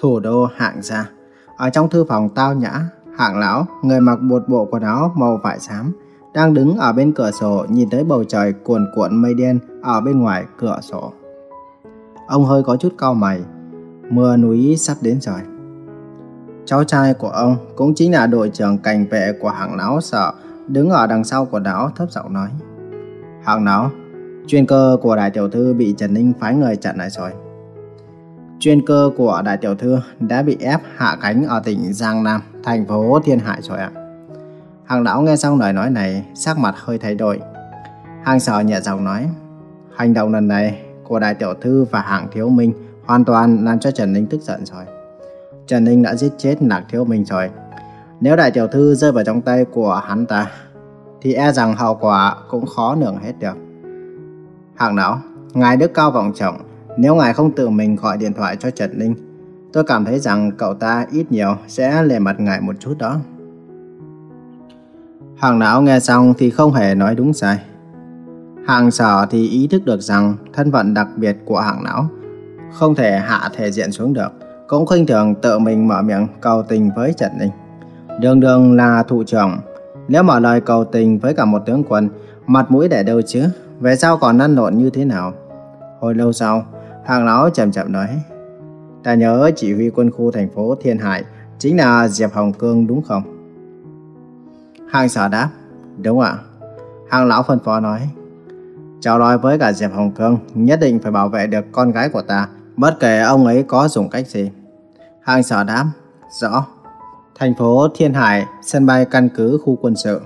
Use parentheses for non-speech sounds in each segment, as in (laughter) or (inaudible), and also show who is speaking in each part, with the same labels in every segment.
Speaker 1: Thủ đô hạng gia. Ở trong thư phòng tao nhã, hạng lão, người mặc một bộ quần áo màu vải xám, đang đứng ở bên cửa sổ nhìn thấy bầu trời cuồn cuộn mây đen ở bên ngoài cửa sổ. Ông hơi có chút cau mày, mưa núi sắp đến rồi. Cháu trai của ông cũng chính là đội trưởng cảnh vệ của hạng lão sợ đứng ở đằng sau của lão thấp giọng nói. Hạng lão, chuyên cơ của đại tiểu thư bị Trần Ninh phái người chặn lại rồi. Chuyên cơ của đại tiểu thư đã bị ép hạ cánh ở tỉnh Giang Nam, thành phố Thiên Hải rồi ạ. Hàng lão nghe xong lời nói này, sắc mặt hơi thay đổi. Hàng sở nhẹ giọng nói, hành động lần này của đại tiểu thư và hạng thiếu minh hoàn toàn làm cho Trần Ninh tức giận rồi. Trần Ninh đã giết chết Lạc Thiếu Minh rồi. Nếu đại tiểu thư rơi vào trong tay của hắn ta, thì e rằng hậu quả cũng khó lường hết được. Hạng lão, ngài đức cao vọng trọng, nếu ngài không tự mình gọi điện thoại cho Trần Ninh, tôi cảm thấy rằng cậu ta ít nhiều sẽ lề mặt ngài một chút đó. Hàng não nghe xong thì không hề nói đúng sai. Hàng sở thì ý thức được rằng thân phận đặc biệt của hạng não không thể hạ thể diện xuống được, cũng khinh thường tự mình mở miệng cầu tình với Trần Ninh. Đường đường là thủ trưởng, nếu mở lời cầu tình với cả một tướng quân, mặt mũi để đâu chứ, về sau còn năn lộn như thế nào? Hồi lâu sau, hàng lão chậm chậm nói, ta nhớ chỉ huy quân khu thành phố Thiên Hải chính là Diệp Hồng Cương đúng không? Hàng sở đáp, đúng ạ. Hàng lão phân phó nói, Chào nói với cả Diệp Hồng Cương nhất định phải bảo vệ được con gái của ta, bất kể ông ấy có dùng cách gì. Hàng sở đáp, rõ. Thành phố Thiên Hải, sân bay căn cứ khu quân sự.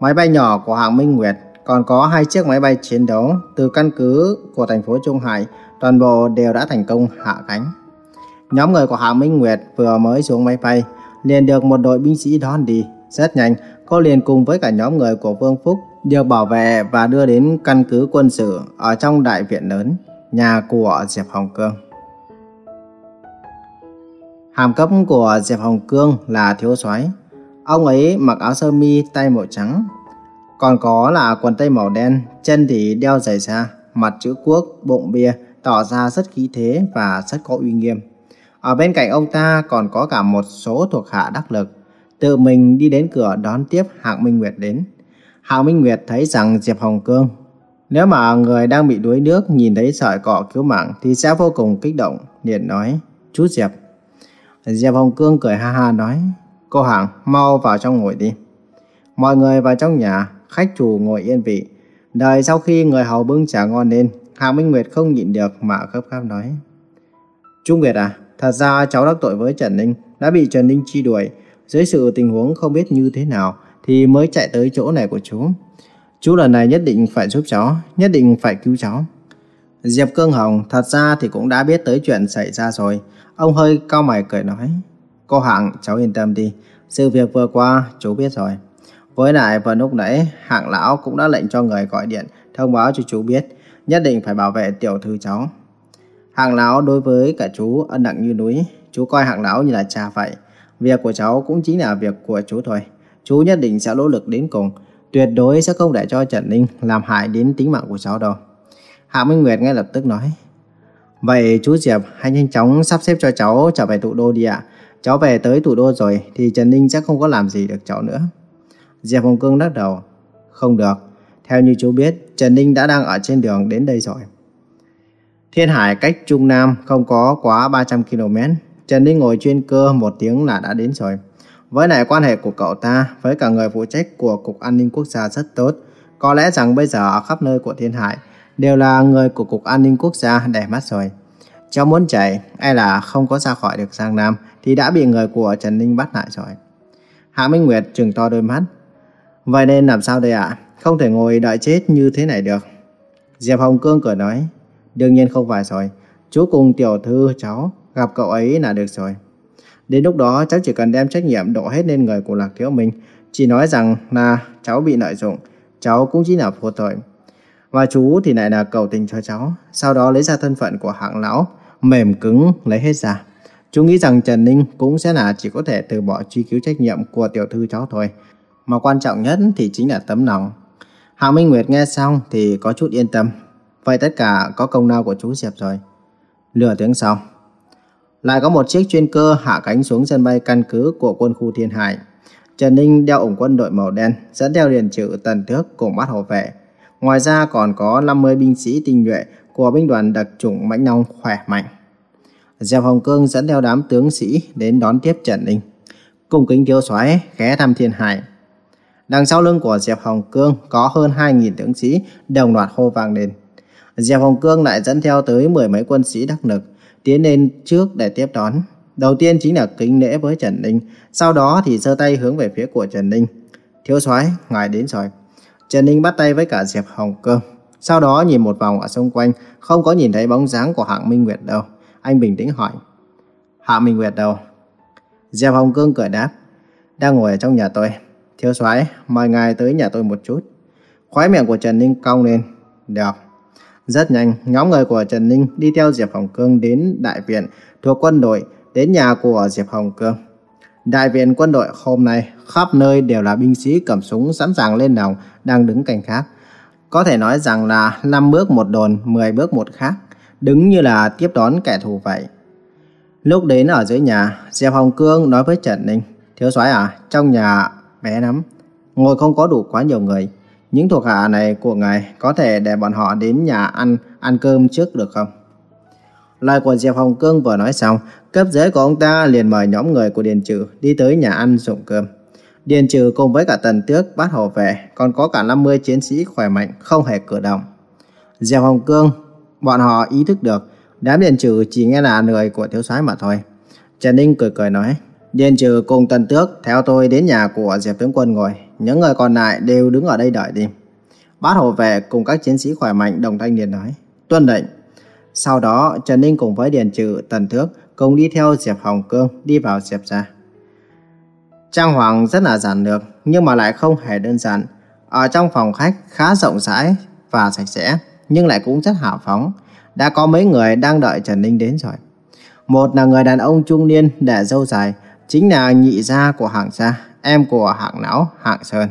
Speaker 1: Máy bay nhỏ của hãng Minh Nguyệt còn có hai chiếc máy bay chiến đấu từ căn cứ của thành phố Trung Hải, toàn bộ đều đã thành công hạ cánh. Nhóm người của Hạ Minh Nguyệt vừa mới xuống máy bay, liền được một đội binh sĩ đón đi. Rất nhanh, cô liền cùng với cả nhóm người của Vương Phúc được bảo vệ và đưa đến căn cứ quân sự ở trong đại viện lớn, nhà của Diệp Hồng Cương. Hàm cấp của Diệp Hồng Cương là thiếu soái. Ông ấy mặc áo sơ mi tay màu trắng, còn có là quần tây màu đen, chân thì đeo giày da, mặt chữ quốc, bụng bia, tỏ ra rất khí thế và rất có uy nghiêm. Ở bên cạnh ông ta còn có cả một số thuộc hạ đắc lực, tự mình đi đến cửa đón tiếp Hạng Minh Nguyệt đến. Hạng Minh Nguyệt thấy rằng Diệp Hồng Cương, nếu mà người đang bị đuối nước nhìn thấy sợi cọ cứu mạng thì sẽ vô cùng kích động, liền nói, chú Diệp. Diệp Hồng Cương cười ha ha nói, cô Hạng mau vào trong ngồi đi. Mọi người vào trong nhà, khách chủ ngồi yên vị. Đợi sau khi người hầu bưng trà ngon lên, Hạ Minh Nguyệt không nhịn được mà gấp gáp nói. Trung Nguyệt à, thật ra cháu đắc tội với Trần Ninh, đã bị Trần Ninh truy đuổi. Dưới sự tình huống không biết như thế nào thì mới chạy tới chỗ này của chú. Chú lần này nhất định phải giúp cháu, nhất định phải cứu cháu. Diệp Cương Hồng thật ra thì cũng đã biết tới chuyện xảy ra rồi. Ông hơi cao mày cười nói. Cô Hạng, cháu yên tâm đi. Sự việc vừa qua, chú biết rồi. Với lại vào lúc nãy, hạng lão cũng đã lệnh cho người gọi điện thông báo cho chú biết, nhất định phải bảo vệ tiểu thư cháu. Hạng lão đối với cả chú ân nặng như núi, chú coi hạng lão như là cha vậy. Việc của cháu cũng chính là việc của chú thôi. Chú nhất định sẽ nỗ lực đến cùng, tuyệt đối sẽ không để cho Trần Ninh làm hại đến tính mạng của cháu đâu. Hạ Minh Nguyệt ngay lập tức nói, Vậy chú Diệp hãy nhanh chóng sắp xếp cho cháu trở về thủ đô đi ạ. Cháu về tới thủ đô rồi thì Trần Ninh sẽ không có làm gì được cháu nữa. Diệp Hồng Cương lắc đầu. Không được. Theo như chú biết, Trần Ninh đã đang ở trên đường đến đây rồi. Thiên Hải cách Trung Nam không có quá 300 km. Trần Ninh ngồi chuyên cơ một tiếng là đã đến rồi. Với lại quan hệ của cậu ta với cả người phụ trách của Cục An ninh Quốc gia rất tốt. Có lẽ rằng bây giờ ở khắp nơi của Thiên Hải đều là người của Cục An ninh Quốc gia để mắt rồi. Cháu muốn chạy, hay là không có ra khỏi được Giang Nam thì đã bị người của Trần Ninh bắt lại rồi. Hạ Minh Nguyệt trừng to đôi mắt, Vậy nên làm sao đây ạ? Không thể ngồi đợi chết như thế này được. Diệp Hồng Cương cười nói. Đương nhiên không phải rồi. Chú cùng tiểu thư cháu gặp cậu ấy là được rồi. Đến lúc đó cháu chỉ cần đem trách nhiệm đổ hết lên người của Lạc Thiếu Minh. Chỉ nói rằng là cháu bị lợi dụng. Cháu cũng chỉ là vô tội. Và chú thì lại là cầu tình cho cháu. Sau đó lấy ra thân phận của hạng lão. Mềm cứng lấy hết ra. Chú nghĩ rằng Trần Ninh cũng sẽ là chỉ có thể từ bỏ truy cứu trách nhiệm của tiểu thư cháu thôi mà quan trọng nhất thì chính là tấm lòng. Hạ Minh Nguyệt nghe xong thì có chút yên tâm. Vậy tất cả có công lao của chú Diệp rồi. Lửa tiếng sau. Lại có một chiếc chuyên cơ hạ cánh xuống sân bay căn cứ của quân khu Thiên Hải. Trần Ninh đeo ủng quân đội màu đen, dẫn theo điền trừ tần thước cùng bắt hộ vệ. Ngoài ra còn có 50 binh sĩ tinh nhuệ của binh đoàn đặc chủng Mãnh Long khỏe mạnh. Diệp Hồng Cương dẫn theo đám tướng sĩ đến đón tiếp Trần Ninh. Cùng kính thiếu soái ghé thăm Thiên Hải. Đằng sau lưng của Diệp Hồng Cương có hơn 2.000 tướng sĩ đồng loạt hô vang lên. Diệp Hồng Cương lại dẫn theo tới mười mấy quân sĩ đắc lực, tiến lên trước để tiếp đón. Đầu tiên chính là kính lễ với Trần Ninh, sau đó thì giơ tay hướng về phía của Trần Ninh. Thiếu soái, ngài đến rồi. Trần Ninh bắt tay với cả Diệp Hồng Cương. Sau đó nhìn một vòng ở xung quanh, không có nhìn thấy bóng dáng của Hạng Minh Nguyệt đâu. Anh bình tĩnh hỏi. Hạng Minh Nguyệt đâu? Diệp Hồng Cương cười đáp. Đang ngồi ở trong nhà tôi. Thiếu soái, mời ngài tới nhà tôi một chút. Khóe miệng của Trần Ninh cong lên. Được. Rất nhanh, nhóm người của Trần Ninh đi theo Diệp Hồng Cương đến đại viện thuộc quân đội đến nhà của Diệp Hồng Cương. Đại viện quân đội hôm nay khắp nơi đều là binh sĩ cầm súng sẵn sàng lên nòng đang đứng canh khác. Có thể nói rằng là 5 bước một đồn, 10 bước một khác, đứng như là tiếp đón kẻ thù vậy. Lúc đến ở dưới nhà, Diệp Hồng Cương nói với Trần Ninh, Thiếu soái à, trong nhà bé lắm, ngồi không có đủ quá nhiều người. Những thuộc hạ này của ngài có thể để bọn họ đến nhà ăn, ăn cơm trước được không? Lời của Diệp Hồng Cương vừa nói xong, cấp dưới của ông ta liền mời nhóm người của Điền Trừ đi tới nhà ăn dụng cơm. Điền Trừ cùng với cả Tần Tước bắt hồ về, còn có cả 50 chiến sĩ khỏe mạnh, không hề cử động. Diệp Hồng Cương, bọn họ ý thức được, đám Điền Trừ chỉ nghe là người của thiếu soái mà thôi. Trần Ninh cười cười nói, Điền Trừ cùng Tần Tước theo tôi đến nhà của Diệp Tướng Quân ngồi, những người còn lại đều đứng ở đây đợi đi. Bát hộ vệ cùng các chiến sĩ khỏe mạnh đồng thanh liền nói, tuân lệnh. Sau đó, Trần Ninh cùng với Điền Trừ, Tần Thước cùng đi theo Diệp Hồng Cương đi vào Diệp gia. Trang hoàng rất là giản lược, nhưng mà lại không hề đơn giản. Ở trong phòng khách khá rộng rãi và sạch sẽ, nhưng lại cũng rất hào phóng. Đã có mấy người đang đợi Trần Ninh đến rồi. Một là người đàn ông trung niên để dâu dài, chính là nhị gia của hạng gia, em của hạng não, hạng sơn.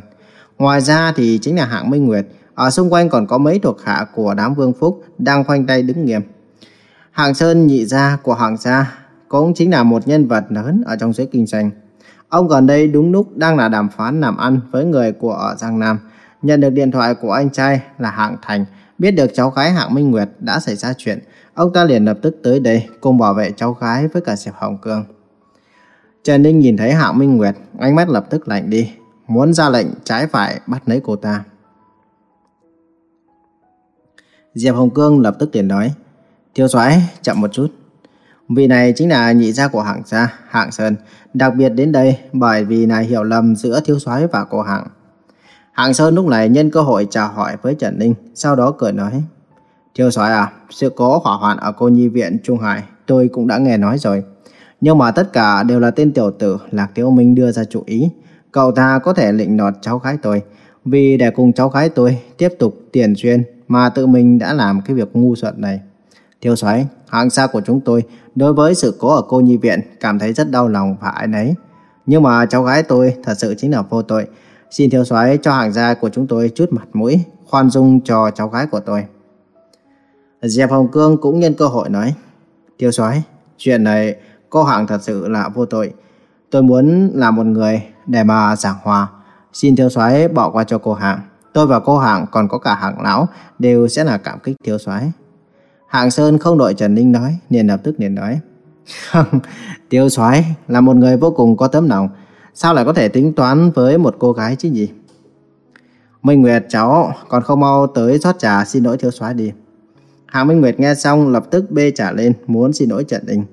Speaker 1: Ngoài ra thì chính là hạng Minh Nguyệt, ở xung quanh còn có mấy thuộc hạ của đám vương phúc đang khoanh tay đứng nghiêm. Hạng Sơn nhị gia của Hạng gia cũng chính là một nhân vật lớn ở trong giới kinh doanh. Ông gần đây đúng lúc đang là đàm phán làm ăn với người của ở Giang Nam. Nhận được điện thoại của anh trai là Hạng Thành, biết được cháu gái Hạng Minh Nguyệt đã xảy ra chuyện. Ông ta liền lập tức tới đây cùng bảo vệ cháu gái với cả Diệp Hồng Cương. Trần Ninh nhìn thấy Hạng Minh Nguyệt, ánh mắt lập tức lạnh đi, muốn ra lệnh trái phải bắt lấy cô ta. Diệp Hồng Cương lập tức liền nói, Thiếu soái chậm một chút. Vị này chính là nhị gia của hạng gia, hạng Sơn, đặc biệt đến đây bởi vì là hiểu lầm giữa thiếu soái và cô hạng. Hạng Sơn lúc này nhân cơ hội chào hỏi với Trần Ninh, sau đó cười nói, Thiếu soái à, sự cố hỏa hoạn ở cô nhi viện Trung Hải tôi cũng đã nghe nói rồi. Nhưng mà tất cả đều là tên tiểu tử Lạc Tiếu Minh đưa ra chủ ý. Cậu ta có thể lệnh nọt cháu gái tôi, vì để cùng cháu gái tôi tiếp tục tiền duyên mà tự mình đã làm cái việc ngu xuẩn này. Thiếu soái, hạng xa của chúng tôi đối với sự cố ở cô nhi viện cảm thấy rất đau lòng và ái nấy. Nhưng mà cháu gái tôi thật sự chính là vô tội. Xin thiếu soái cho hàng gia của chúng tôi chút mặt mũi, khoan dung cho cháu gái của tôi. Diệp Hồng Cương cũng nhân cơ hội nói, Thiếu soái, chuyện này cô hạng thật sự là vô tội. Tôi muốn là một người để mà giảng hòa. Xin thiếu soái bỏ qua cho cô hạng. Tôi và cô hạng còn có cả hạng lão đều sẽ là cảm kích thiếu soái. Hạng Sơn không đợi Trần Ninh nói, liền lập tức liền nói. Tiêu soái là một người vô cùng có tấm lòng, sao lại có thể tính toán với một cô gái chứ gì? Minh Nguyệt cháu còn không mau tới rót trà xin lỗi thiếu soái đi. Hạng Minh Nguyệt nghe xong lập tức bê trà lên muốn xin lỗi Trần Ninh.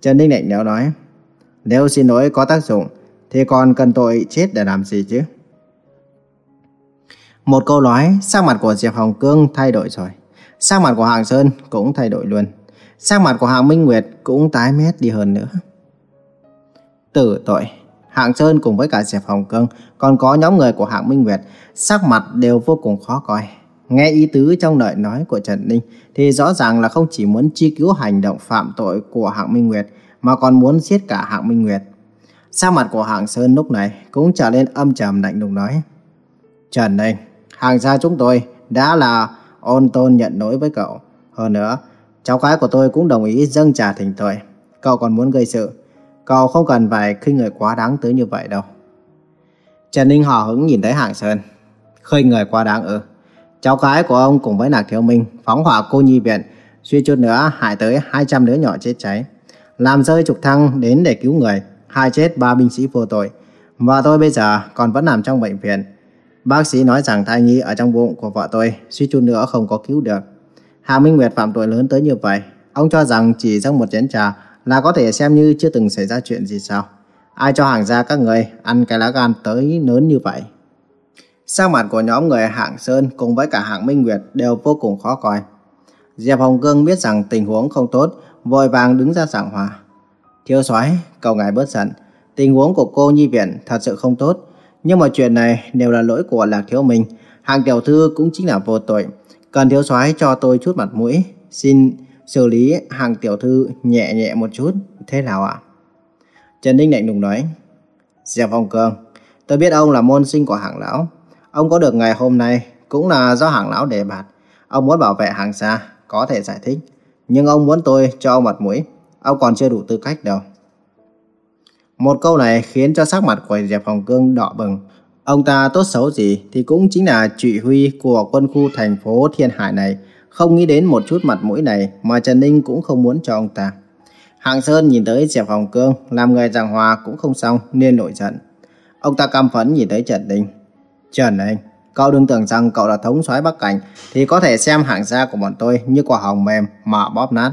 Speaker 1: Trần Ninh Định nếu nói, nếu xin lỗi có tác dụng thì còn cần tội chết để làm gì chứ? Một câu nói, sắc mặt của Diệp Hồng Cương thay đổi rồi. Sắc mặt của Hàng Sơn cũng thay đổi luôn. Sắc mặt của Hàng Minh Nguyệt cũng tái mét đi hơn nữa. Tử tội. Hạng Sơn cùng với cả Diệp Hồng Cương còn có nhóm người của Hạng Minh Nguyệt sắc mặt đều vô cùng khó coi. Nghe ý tứ trong lời nói của Trần Ninh thì rõ ràng là không chỉ muốn chi cứu hành động phạm tội của Hạng Minh Nguyệt mà còn muốn giết cả Hạng Minh Nguyệt. Sắc mặt của Hạng Sơn lúc này cũng trở nên âm trầm lạnh lùng nói Trần Ninh, hàng gia chúng tôi đã là ôn tôn nhận lỗi với cậu. Hơn nữa, cháu gái của tôi cũng đồng ý dâng trà thỉnh tội. Cậu còn muốn gây sự. Cậu không cần phải khinh người quá đáng tới như vậy đâu. Trần Ninh hò hứng nhìn thấy Hạng Sơn. Khinh người quá đáng ư. Cháu gái của ông cùng với Nạc Thiếu Minh phóng hỏa cô nhi viện, suy chút nữa hại tới 200 đứa nhỏ chết cháy. Làm rơi trục thăng đến để cứu người, hai chết ba binh sĩ vô tội. Và tôi bây giờ còn vẫn nằm trong bệnh viện. Bác sĩ nói rằng thai nhi ở trong bụng của vợ tôi suy chút nữa không có cứu được. Hà Minh Nguyệt phạm tội lớn tới như vậy, ông cho rằng chỉ trong một chén trà là có thể xem như chưa từng xảy ra chuyện gì sao? Ai cho hàng gia các người ăn cái lá gan tới lớn như vậy? Sắc mặt của nhóm người hạng Sơn cùng với cả hạng Minh Nguyệt đều vô cùng khó coi. Diệp Hồng Cương biết rằng tình huống không tốt, vội vàng đứng ra giảng hòa. Thiếu soái, cầu ngài bớt giận. Tình huống của cô nhi viện thật sự không tốt. Nhưng mà chuyện này đều là lỗi của Lạc Thiếu Minh. Hàng tiểu thư cũng chính là vô tội. Cần thiếu soái cho tôi chút mặt mũi. Xin xử lý hàng tiểu thư nhẹ nhẹ một chút. Thế nào ạ? Trần Ninh lạnh lùng nói. Diệp hồng Cương, tôi biết ông là môn sinh của hàng lão. Ông có được ngày hôm nay cũng là do hàng lão đề bạt. Ông muốn bảo vệ hàng xa, có thể giải thích. Nhưng ông muốn tôi cho ông mặt mũi. Ông còn chưa đủ tư cách đâu. Một câu này khiến cho sắc mặt của Diệp Hồng Cương đỏ bừng. Ông ta tốt xấu gì thì cũng chính là chỉ huy của quân khu thành phố Thiên Hải này. Không nghĩ đến một chút mặt mũi này mà Trần Ninh cũng không muốn cho ông ta. Hạng Sơn nhìn tới Diệp Hồng Cương làm người giảng hòa cũng không xong nên nổi giận. Ông ta căm phẫn nhìn tới Trần Ninh. Trần Ninh, cậu đừng tưởng rằng cậu là thống soái Bắc Cảnh thì có thể xem hạng gia của bọn tôi như quả hồng mềm mà bóp nát.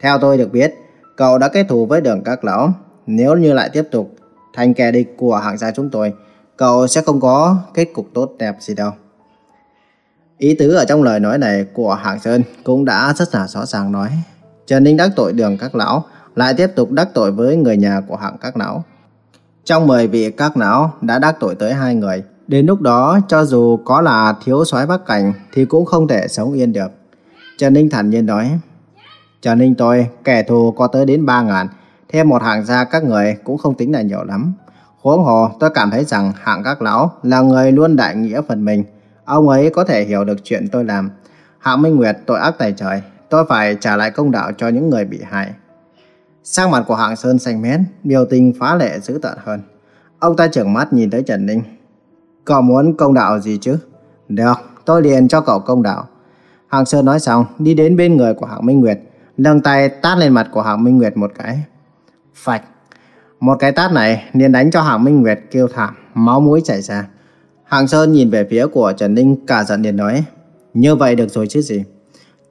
Speaker 1: Theo tôi được biết, cậu đã kết thù với đường các lão nếu như lại tiếp tục thành kẻ địch của hạng gia chúng tôi, cậu sẽ không có kết cục tốt đẹp gì đâu. Ý tứ ở trong lời nói này của Hạng Sơn cũng đã rất là rõ ràng nói. Trần Ninh đắc tội đường các lão, lại tiếp tục đắc tội với người nhà của hạng các lão. Trong 10 vị các lão đã đắc tội tới hai người. Đến lúc đó, cho dù có là thiếu soái Bắc Cảnh thì cũng không thể sống yên được. Trần Ninh thản nhiên nói, Trần Ninh tôi, kẻ thù có tới đến 3 ngàn, Thêm một hạng gia các người cũng không tính là nhiều lắm. Huống hồ tôi cảm thấy rằng hạng các lão là người luôn đại nghĩa phần mình. Ông ấy có thể hiểu được chuyện tôi làm. Hạng Minh Nguyệt tội ác tài trời. Tôi phải trả lại công đạo cho những người bị hại. Sang mặt của hạng Sơn xanh mét, biểu tình phá lệ dữ tợn hơn. Ông ta trợn mắt nhìn tới Trần Ninh. Cậu muốn công đạo gì chứ? Được, tôi liền cho cậu công đạo. Hạng Sơn nói xong, đi đến bên người của Hạng Minh Nguyệt, nâng tay tát lên mặt của Hạng Minh Nguyệt một cái. Phạch. Một cái tát này liền đánh cho Hạng Minh Nguyệt kêu thảm, máu mũi chảy ra. Hạng Sơn nhìn về phía của Trần Ninh cả giận liền nói. Như vậy được rồi chứ gì.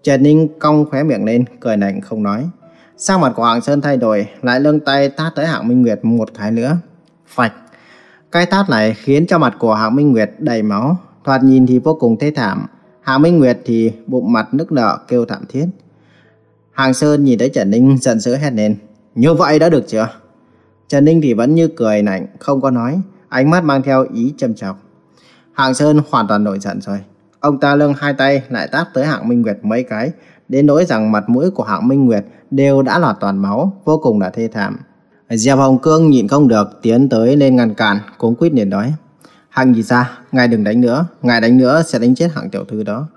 Speaker 1: Trần Ninh cong khóe miệng lên, cười lạnh không nói. Sang mặt của Hạng Sơn thay đổi, lại lưng tay tát tới Hạng Minh Nguyệt một cái nữa. Phạch. Cái tát này khiến cho mặt của Hạng Minh Nguyệt đầy máu, thoạt nhìn thì vô cùng thê thảm. Hạng Minh Nguyệt thì bụng mặt nức nở kêu thảm thiết. Hàng Sơn nhìn thấy Trần Ninh giận dữ hét lên. Như vậy đã được chưa? Trần Ninh thì vẫn như cười lạnh, không có nói, ánh mắt mang theo ý châm chọc. Hạng Sơn hoàn toàn nổi giận rồi. Ông ta lưng hai tay lại tát tới Hạng Minh Nguyệt mấy cái, đến nỗi rằng mặt mũi của Hạng Minh Nguyệt đều đã là toàn máu, vô cùng là thê thảm. Diệp Hồng Cương nhịn không được, tiến tới lên ngăn cản, cuống quýt liền nói. Hạng gì ra, ngài đừng đánh nữa, ngài đánh nữa sẽ đánh chết hạng tiểu thư đó.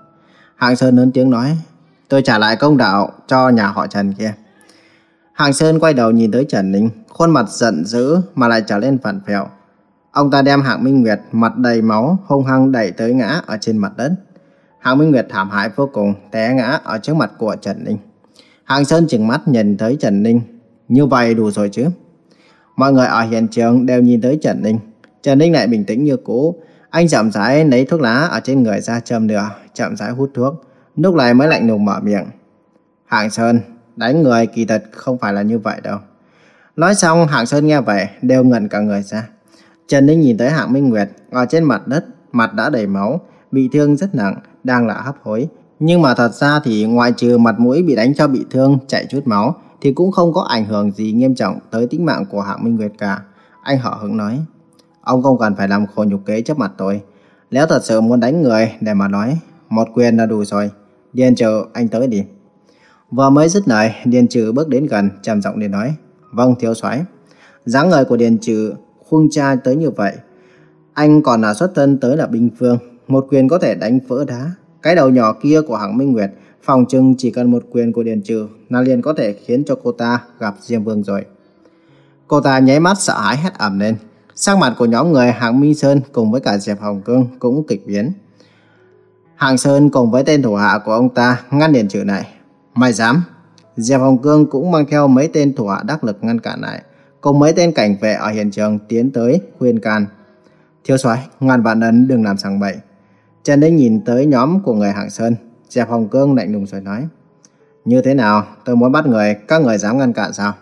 Speaker 1: Hạng Sơn lớn tiếng nói, tôi trả lại công đạo cho nhà họ Trần kia. Hàng Sơn quay đầu nhìn tới Trần Ninh, khuôn mặt giận dữ mà lại trở lên phản phèo. Ông ta đem Hạng Minh Nguyệt mặt đầy máu hung hăng đẩy tới ngã ở trên mặt đất. Hạng Minh Nguyệt thảm hại vô cùng, té ngã ở trước mặt của Trần Ninh. Hàng Sơn chừng mắt nhìn tới Trần Ninh, như vậy đủ rồi chứ. Mọi người ở hiện trường đều nhìn tới Trần Ninh. Trần Ninh lại bình tĩnh như cũ. Anh chậm rãi lấy thuốc lá ở trên người ra châm lửa, chậm rãi hút thuốc. Lúc này mới lạnh lùng mở miệng. Hạng Sơn, đánh người kỳ thật không phải là như vậy đâu. Nói xong Hạng Sơn nghe vậy đều ngẩn cả người ra. Trần Ninh nhìn tới Hạng Minh Nguyệt ở trên mặt đất, mặt đã đầy máu, bị thương rất nặng, đang là hấp hối. Nhưng mà thật ra thì ngoại trừ mặt mũi bị đánh cho bị thương, chảy chút máu, thì cũng không có ảnh hưởng gì nghiêm trọng tới tính mạng của Hạng Minh Nguyệt cả. Anh họ hứng nói, ông không cần phải làm khổ nhục kế trước mặt tôi. Nếu thật sự muốn đánh người để mà nói, một quyền là đủ rồi. Điền trừ anh tới đi. Vừa mới dứt lời, Điền Trừ bước đến gần, trầm giọng để nói, vâng thiếu soái. dáng người của Điền Trừ khung cha tới như vậy, anh còn là xuất thân tới là binh phương, một quyền có thể đánh vỡ đá. Cái đầu nhỏ kia của Hạng Minh Nguyệt phòng trưng chỉ cần một quyền của Điền Trừ là liền có thể khiến cho cô ta gặp Diêm Vương rồi. Cô ta nháy mắt sợ hãi hét ẩm lên. Sắc mặt của nhóm người Hạng Minh Sơn cùng với cả Diệp Hồng Cương cũng kịch biến. Hạng Sơn cùng với tên thủ hạ của ông ta ngăn Điền Trừ này. Mày dám? Diệp Hồng Cương cũng mang theo mấy tên thủ hạ đắc lực ngăn cản lại, cùng mấy tên cảnh vệ ở hiện trường tiến tới khuyên can. Thiếu soái, ngàn vạn ấn đừng làm sằng bậy. Trần Ninh nhìn tới nhóm của người Hạng Sơn, Diệp Hồng Cương lạnh lùng rồi nói: "Như thế nào, tôi muốn bắt người, các người dám ngăn cản sao?"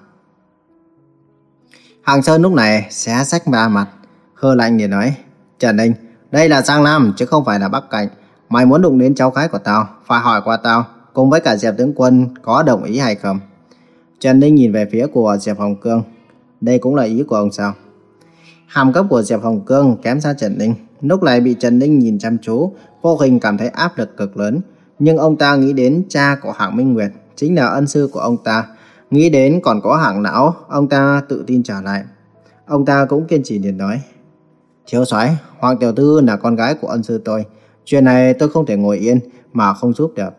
Speaker 1: hàng Sơn lúc này xé sách ba mặt, hơ lạnh để nói: "Trần Ninh, đây là Giang Nam chứ không phải là Bắc Cảnh, mày muốn đụng đến cháu gái của tao, phải hỏi qua tao." cùng với cả Diệp tướng quân có đồng ý hay không? Trần Ninh nhìn về phía của Diệp Hồng Cương. Đây cũng là ý của ông sao? Hàm cấp của Diệp Hồng Cương kém xa Trần Ninh. Lúc này bị Trần Ninh nhìn chăm chú, vô hình cảm thấy áp lực cực lớn. Nhưng ông ta nghĩ đến cha của hạng Minh Nguyệt, chính là ân sư của ông ta. Nghĩ đến còn có hạng não, ông ta tự tin trở lại. Ông ta cũng kiên trì liền nói. Thiếu soái Hoàng Tiểu thư là con gái của ân sư tôi. Chuyện này tôi không thể ngồi yên mà không giúp được.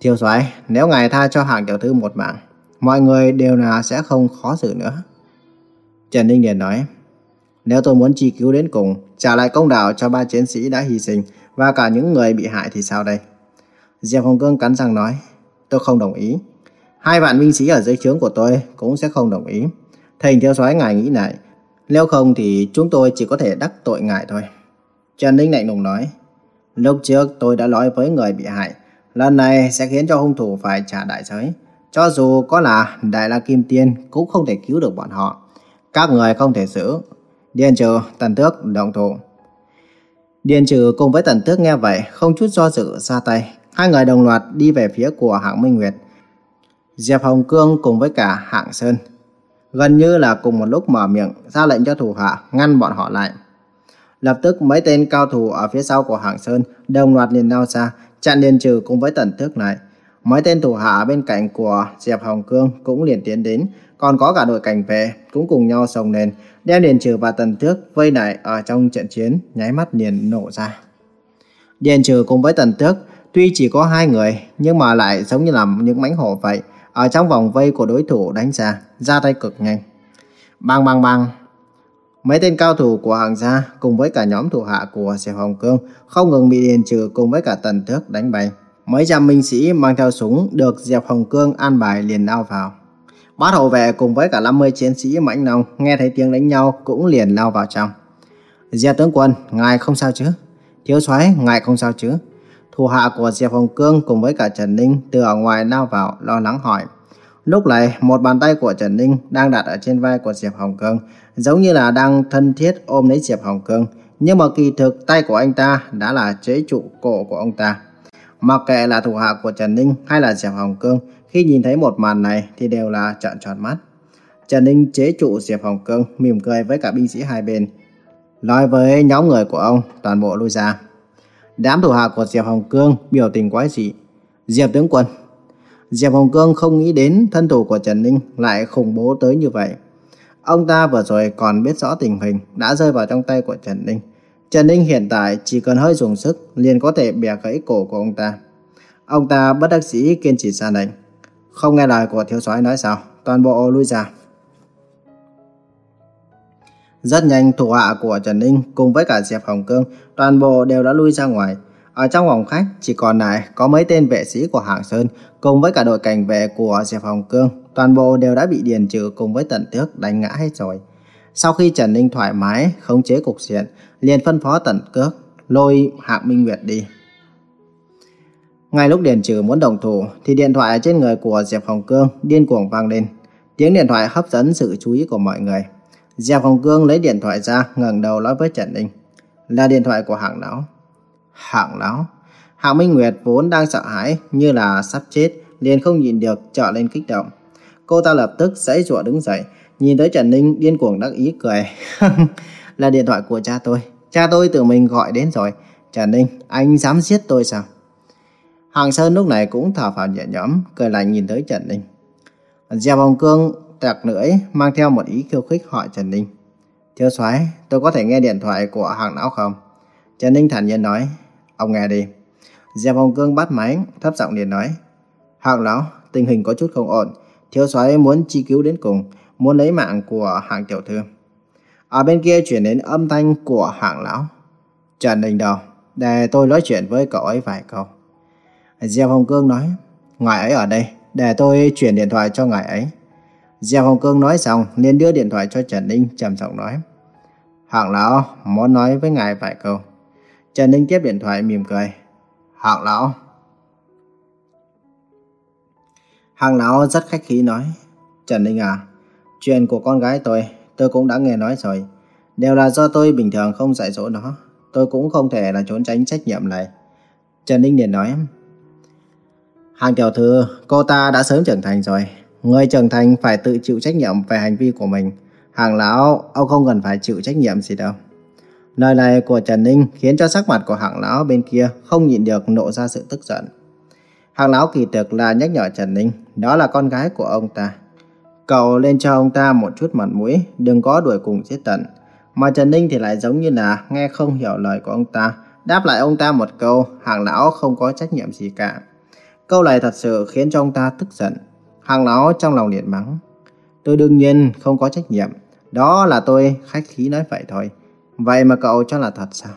Speaker 1: Thiếu soái, nếu ngài tha cho hạng tiểu thư một mạng, mọi người đều là sẽ không khó xử nữa. Trần Ninh Điền nói, nếu tôi muốn trì cứu đến cùng, trả lại công đạo cho ba chiến sĩ đã hy sinh và cả những người bị hại thì sao đây? Diệp Hồng Cương cắn răng nói, tôi không đồng ý. Hai vạn binh sĩ ở dưới trướng của tôi cũng sẽ không đồng ý. Thành thiếu soái ngài nghĩ lại, nếu không thì chúng tôi chỉ có thể đắc tội ngài thôi. Trần Ninh lạnh lùng nói, lúc trước tôi đã nói với người bị hại, Lần này sẽ khiến cho hung thủ phải trả đại giới. Cho dù có là Đại La Kim Tiên cũng không thể cứu được bọn họ. Các người không thể giữ. Điền trừ, tần tước, động thủ. Điền trừ cùng với tần tước nghe vậy, không chút do dự ra tay. Hai người đồng loạt đi về phía của hạng Minh Nguyệt. Diệp Hồng Cương cùng với cả hạng Sơn. Gần như là cùng một lúc mở miệng, ra lệnh cho thủ hạ, ngăn bọn họ lại. Lập tức mấy tên cao thủ ở phía sau của hạng Sơn đồng loạt liền lao ra, chặn liền Trừ cùng với tần thước này. Mấy tên thủ hạ bên cạnh của Diệp Hồng Cương cũng liền tiến đến, còn có cả đội cảnh vệ cũng cùng nhau xông lên, đem Điền Trừ và Tần Tước vây lại ở trong trận chiến, nháy mắt liền nổ ra. Điền Trừ cùng với Tần Tước tuy chỉ có hai người, nhưng mà lại giống như là những mãnh hổ vậy, ở trong vòng vây của đối thủ đánh ra, ra tay cực nhanh. Bang bang bang, Mấy tên cao thủ của hàng gia cùng với cả nhóm thủ hạ của Diệp Hồng Cương không ngừng bị điền trừ cùng với cả tần thước đánh bay. Mấy trăm binh sĩ mang theo súng được Diệp Hồng Cương an bài liền lao vào. Bát hộ vệ cùng với cả 50 chiến sĩ mãnh nông nghe thấy tiếng đánh nhau cũng liền lao vào trong. Diệp tướng quân, ngài không sao chứ? Thiếu soái, ngài không sao chứ? Thủ hạ của Diệp Hồng Cương cùng với cả Trần Ninh từ ở ngoài lao vào lo lắng hỏi. Lúc này, một bàn tay của Trần Ninh đang đặt ở trên vai của Diệp Hồng Cương, giống như là đang thân thiết ôm lấy Diệp Hồng Cương. Nhưng mà kỳ thực tay của anh ta đã là chế trụ cổ của ông ta. Mặc kệ là thủ hạ của Trần Ninh hay là Diệp Hồng Cương, khi nhìn thấy một màn này thì đều là trợn tròn mắt. Trần Ninh chế trụ Diệp Hồng Cương, mỉm cười với cả binh sĩ hai bên. Nói với nhóm người của ông, toàn bộ lui ra. Đám thủ hạ của Diệp Hồng Cương biểu tình quái dị. Diệp tướng quân, Diệp Hồng Cương không nghĩ đến thân thủ của Trần Ninh lại khủng bố tới như vậy. Ông ta vừa rồi còn biết rõ tình hình đã rơi vào trong tay của Trần Ninh. Trần Ninh hiện tại chỉ cần hơi dùng sức liền có thể bẻ gãy cổ của ông ta. Ông ta bất đắc dĩ kiên trì ra lệnh. Không nghe lời của thiếu soái nói sao, toàn bộ lui ra. Rất nhanh thủ hạ của Trần Ninh cùng với cả Diệp Hồng Cương toàn bộ đều đã lui ra ngoài. Ở trong phòng khách chỉ còn lại có mấy tên vệ sĩ của Hạng Sơn cùng với cả đội cảnh vệ của Diệp Hồng Cương. Toàn bộ đều đã bị Điền Trừ cùng với tận Tước đánh ngã hết rồi. Sau khi Trần Ninh thoải mái khống chế cục diện, liền phân phó tận Cước lôi Hạng Minh Nguyệt đi. Ngay lúc Điền Trừ muốn đồng thủ thì điện thoại trên người của Diệp Hồng Cương điên cuồng vang lên. Tiếng điện thoại hấp dẫn sự chú ý của mọi người. Diệp Hồng Cương lấy điện thoại ra ngẩng đầu nói với Trần Ninh. Là điện thoại của hạng lão. Hạng lão. Hạng Minh Nguyệt vốn đang sợ hãi như là sắp chết, liền không nhìn được trở lên kích động. Cô ta lập tức dãy rụa đứng dậy, nhìn tới Trần Ninh điên cuồng đắc ý cười. (laughs) là điện thoại của cha tôi. Cha tôi tự mình gọi đến rồi. Trần Ninh, anh dám giết tôi sao? Hàng Sơn lúc này cũng thở phào nhẹ nhõm, cười lạnh nhìn tới Trần Ninh. Diệp Hồng Cương tạc lưỡi mang theo một ý khiêu khích hỏi Trần Ninh. Thiếu soái, tôi có thể nghe điện thoại của hàng não không? Trần Ninh thản nhiên nói, Ông nghe đi. Diệp Hồng Cương bắt máy, thấp giọng liền nói. hàng lão, tình hình có chút không ổn. Thiếu soái muốn chi cứu đến cùng, muốn lấy mạng của hàng tiểu thư. Ở bên kia chuyển đến âm thanh của hàng lão. Trần Đình Đầu, để tôi nói chuyện với cậu ấy vài câu. Diệp Hồng Cương nói, ngài ấy ở đây, để tôi chuyển điện thoại cho ngài ấy. Diệp Hồng Cương nói xong, liền đưa điện thoại cho Trần Ninh trầm giọng nói. Hạng lão muốn nói với ngài vài câu. Trần Ninh tiếp điện thoại mỉm cười. Hạng lão. Hạng lão rất khách khí nói. Trần Ninh à, chuyện của con gái tôi, tôi cũng đã nghe nói rồi. Đều là do tôi bình thường không dạy dỗ nó. Tôi cũng không thể là trốn tránh trách nhiệm này. Trần Ninh liền nói. Hàng tiểu thư, cô ta đã sớm trưởng thành rồi. Người trưởng thành phải tự chịu trách nhiệm về hành vi của mình. Hàng lão, ông không cần phải chịu trách nhiệm gì đâu. Lời này của Trần Ninh khiến cho sắc mặt của hạng lão bên kia không nhịn được nộ ra sự tức giận. Hàng lão kỳ thực là nhắc nhở Trần Ninh, đó là con gái của ông ta. Cậu lên cho ông ta một chút mặt mũi, đừng có đuổi cùng giết tận. Mà Trần Ninh thì lại giống như là nghe không hiểu lời của ông ta, đáp lại ông ta một câu, hàng lão không có trách nhiệm gì cả. Câu này thật sự khiến cho ông ta tức giận. Hàng lão trong lòng liền mắng. Tôi đương nhiên không có trách nhiệm. Đó là tôi khách khí nói vậy thôi. Vậy mà cậu cho là thật sao?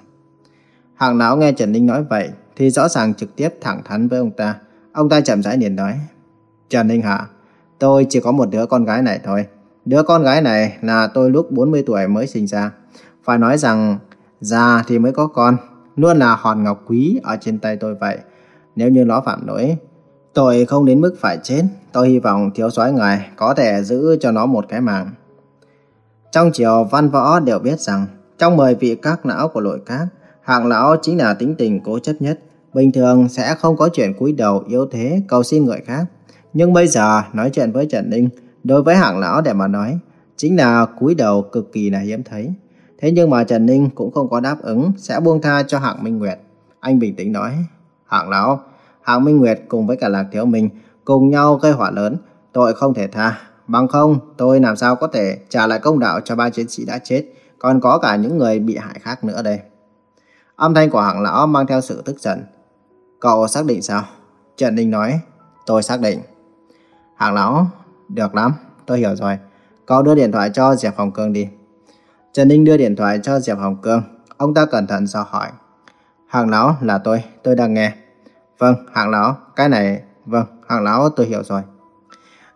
Speaker 1: Hàng lão nghe Trần Ninh nói vậy thì rõ ràng trực tiếp thẳng thắn với ông ta. Ông ta chậm rãi liền nói. Trần Ninh hả? Tôi chỉ có một đứa con gái này thôi. Đứa con gái này là tôi lúc 40 tuổi mới sinh ra. Phải nói rằng già thì mới có con. Luôn là hòn ngọc quý ở trên tay tôi vậy. Nếu như nó phạm lỗi, tôi không đến mức phải chết. Tôi hy vọng thiếu soái ngài có thể giữ cho nó một cái mạng. Trong triều văn võ đều biết rằng trong 10 vị các lão của nội các, hạng lão chính là tính tình cố chấp nhất. Bình thường sẽ không có chuyện cúi đầu yếu thế cầu xin người khác. Nhưng bây giờ nói chuyện với Trần Ninh, đối với hạng lão để mà nói, chính là cúi đầu cực kỳ là hiếm thấy. Thế nhưng mà Trần Ninh cũng không có đáp ứng sẽ buông tha cho hạng Minh Nguyệt. Anh bình tĩnh nói, hạng lão, hạng Minh Nguyệt cùng với cả Lạc Thiếu Minh cùng nhau gây họa lớn, tội không thể tha. Bằng không, tôi làm sao có thể trả lại công đạo cho ba chiến sĩ đã chết, còn có cả những người bị hại khác nữa đây. Âm thanh của hạng lão mang theo sự tức giận. Cậu xác định sao? Trần Ninh nói, tôi xác định. Hạng lão, được lắm, tôi hiểu rồi. Cậu đưa điện thoại cho Diệp Hồng Cương đi. Trần Ninh đưa điện thoại cho Diệp Hồng Cương. Ông ta cẩn thận do hỏi. Hạng lão là tôi, tôi đang nghe. Vâng, hạng lão, cái này... Vâng, hạng lão tôi hiểu rồi.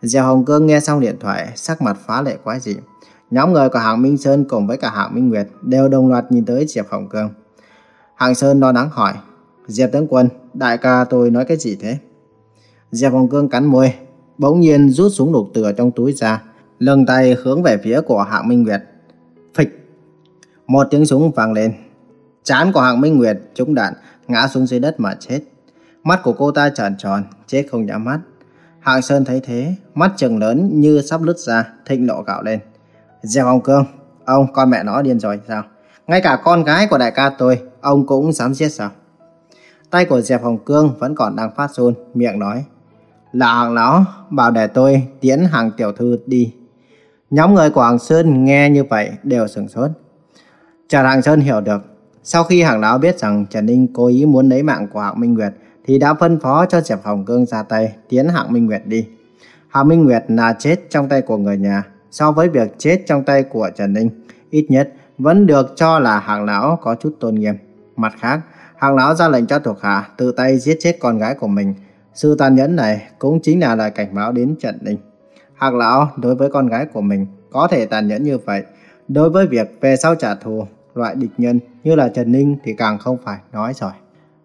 Speaker 1: Diệp Hồng Cương nghe xong điện thoại, sắc mặt phá lệ quái dị. Nhóm người của Hạng Minh Sơn cùng với cả Hạng Minh Nguyệt đều đồng loạt nhìn tới Diệp Hồng Cương. Hạng Sơn lo lắng hỏi, Diệp tướng quân, đại ca tôi nói cái gì thế? Diệp Hồng Cương cắn môi, bỗng nhiên rút súng lục từ trong túi ra, lưng tay hướng về phía của Hạng Minh Nguyệt. Phịch! Một tiếng súng vang lên. Chán của Hạng Minh Nguyệt trúng đạn, ngã xuống dưới đất mà chết. Mắt của cô ta tròn tròn, chết không nhắm mắt. Hạng Sơn thấy thế, mắt trừng lớn như sắp lứt ra, thịnh nộ gạo lên. Diệp Hồng Cương, ông con mẹ nó điên rồi sao? Ngay cả con gái của đại ca tôi, ông cũng dám giết sao? Tay của Diệp Hồng Cương vẫn còn đang phát run, miệng nói. Là hàng lão, bảo để tôi tiễn hàng tiểu thư đi. Nhóm người của Hàng Sơn nghe như vậy đều sửng sốt. Trần Hàng Sơn hiểu được, sau khi hàng lão biết rằng Trần Ninh cố ý muốn lấy mạng của Hạng Minh Nguyệt, thì đã phân phó cho Diệp Hồng Cương ra tay tiến Hạng Minh Nguyệt đi. Hạng Minh Nguyệt là chết trong tay của người nhà, so với việc chết trong tay của Trần Ninh, ít nhất vẫn được cho là Hạng Lão có chút tôn nghiêm. Mặt khác, Hạng Lão ra lệnh cho thuộc hạ tự tay giết chết con gái của mình. Sự tàn nhẫn này cũng chính là lời cảnh báo đến Trần Ninh. Hạng Lão đối với con gái của mình có thể tàn nhẫn như vậy. Đối với việc về sau trả thù, loại địch nhân như là Trần Ninh thì càng không phải nói rồi.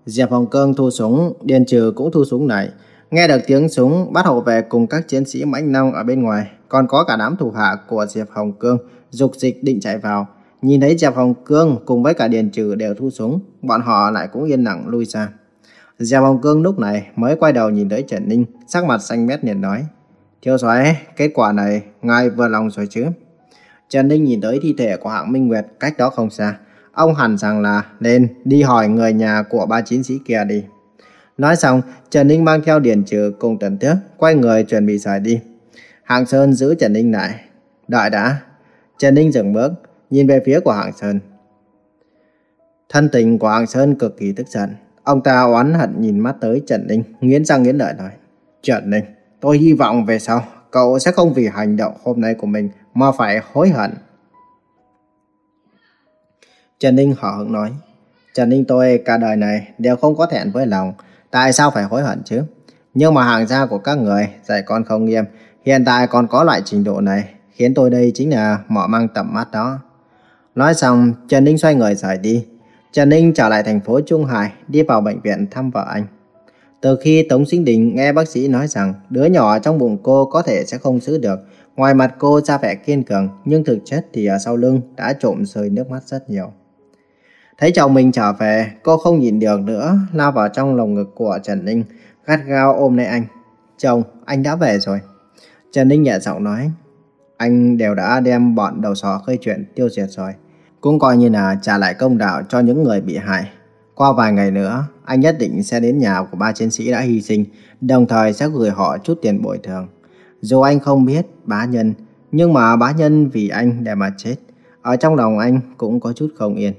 Speaker 1: Diệp Hồng Cương thu súng, Điền Trừ cũng thu súng này. Nghe được tiếng súng, bắt hộ về cùng các chiến sĩ mãnh nông ở bên ngoài, còn có cả đám thủ hạ của Diệp Hồng Cương, dục dịch định chạy vào. Nhìn thấy Diệp Hồng Cương cùng với cả Điền Trừ đều thu súng, bọn họ lại cũng yên lặng lui ra. Diệp Hồng Cương lúc này mới quay đầu nhìn tới Trần Ninh, sắc mặt xanh mét liền nói. Thiếu soái, kết quả này, ngài vừa lòng rồi chứ? Trần Ninh nhìn tới thi thể của hạng Minh Nguyệt cách đó không xa. Ông hẳn rằng là nên đi hỏi người nhà của ba chiến sĩ kia đi. Nói xong, Trần Ninh mang theo điển Trừ cùng Trần Tước, quay người chuẩn bị rời đi. Hạng Sơn giữ Trần Ninh lại. Đợi đã. Trần Ninh dừng bước, nhìn về phía của Hạng Sơn. Thân tình của Hạng Sơn cực kỳ tức giận. Ông ta oán hận nhìn mắt tới Trần Ninh, nghiến răng nghiến lợi nói. Trần Ninh, tôi hy vọng về sau cậu sẽ không vì hành động hôm nay của mình mà phải hối hận. Trần Ninh hở hững nói. Trần Ninh tôi cả đời này đều không có thẹn với lòng. Tại sao phải hối hận chứ? Nhưng mà hàng gia của các người dạy con không nghiêm. Hiện tại còn có loại trình độ này. Khiến tôi đây chính là mỏ mang tầm mắt đó. Nói xong, Trần Ninh xoay người rời đi. Trần Ninh trở lại thành phố Trung Hải, đi vào bệnh viện thăm vợ anh. Từ khi Tống Sinh Đình nghe bác sĩ nói rằng đứa nhỏ trong bụng cô có thể sẽ không giữ được, ngoài mặt cô ra vẻ kiên cường, nhưng thực chất thì ở sau lưng đã trộm rơi nước mắt rất nhiều. Thấy chồng mình trở về, cô không nhìn được nữa, lao vào trong lồng ngực của Trần Ninh, gắt gao ôm lấy anh. Chồng, anh đã về rồi. Trần Ninh nhẹ giọng nói, anh đều đã đem bọn đầu sỏ gây chuyện tiêu diệt rồi. Cũng coi như là trả lại công đạo cho những người bị hại. Qua vài ngày nữa, anh nhất định sẽ đến nhà của ba chiến sĩ đã hy sinh, đồng thời sẽ gửi họ chút tiền bồi thường. Dù anh không biết bá nhân, nhưng mà bá nhân vì anh để mà chết, ở trong lòng anh cũng có chút không yên.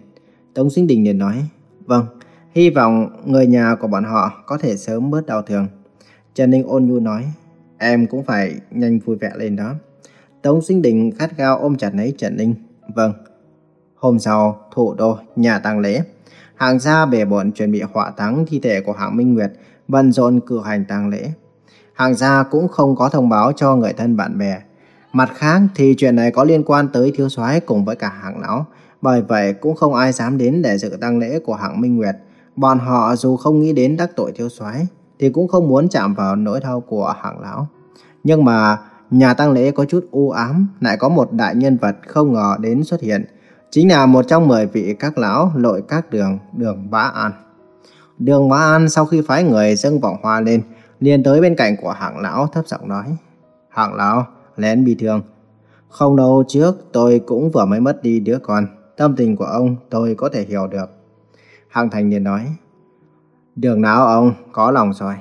Speaker 1: Tống Sinh Đình liền nói, vâng, hy vọng người nhà của bọn họ có thể sớm bớt đau thương. Trần Ninh ôn nhu nói, em cũng phải nhanh vui vẻ lên đó. Tống Sinh Đình khát gao ôm chặt lấy Trần Ninh, vâng. Hôm sau, thủ đô, nhà tang lễ. Hàng gia bề bộn chuẩn bị hỏa táng thi thể của hạng Minh Nguyệt, bận rộn cử hành tang lễ. Hàng gia cũng không có thông báo cho người thân bạn bè. Mặt khác thì chuyện này có liên quan tới thiếu soái cùng với cả hạng lão, bởi vậy cũng không ai dám đến để dự tang lễ của hạng Minh Nguyệt. Bọn họ dù không nghĩ đến đắc tội thiếu soái thì cũng không muốn chạm vào nỗi đau của hạng lão. Nhưng mà nhà tang lễ có chút u ám, lại có một đại nhân vật không ngờ đến xuất hiện, chính là một trong mười vị các lão lội các đường, đường Bá An. Đường Bá An sau khi phái người dâng vòng hoa lên, liền tới bên cạnh của hạng lão thấp giọng nói. Hạng lão, lén bị thương. Không đâu trước, tôi cũng vừa mới mất đi đứa con. Tâm tình của ông tôi có thể hiểu được. hàng thành liền nói. Đường não ông, có lòng rồi.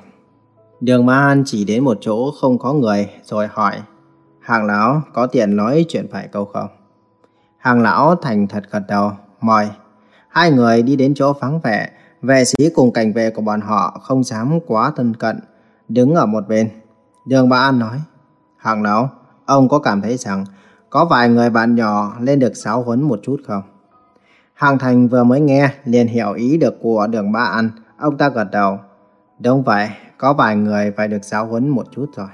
Speaker 1: Đường Ma An chỉ đến một chỗ không có người rồi hỏi. hàng lão có tiền nói chuyện phải câu không? Hàng lão thành thật gật đầu, mời. Hai người đi đến chỗ vắng vẻ, vệ sĩ cùng cảnh vệ của bọn họ không dám quá thân cận, đứng ở một bên. Đường ba An nói, Hàng lão, ông có cảm thấy rằng có vài người bạn nhỏ lên được giáo huấn một chút không? Hàng Thành vừa mới nghe liền hiểu ý được của đường Ba An, ông ta gật đầu. Đúng vậy, có vài người phải được giáo huấn một chút rồi.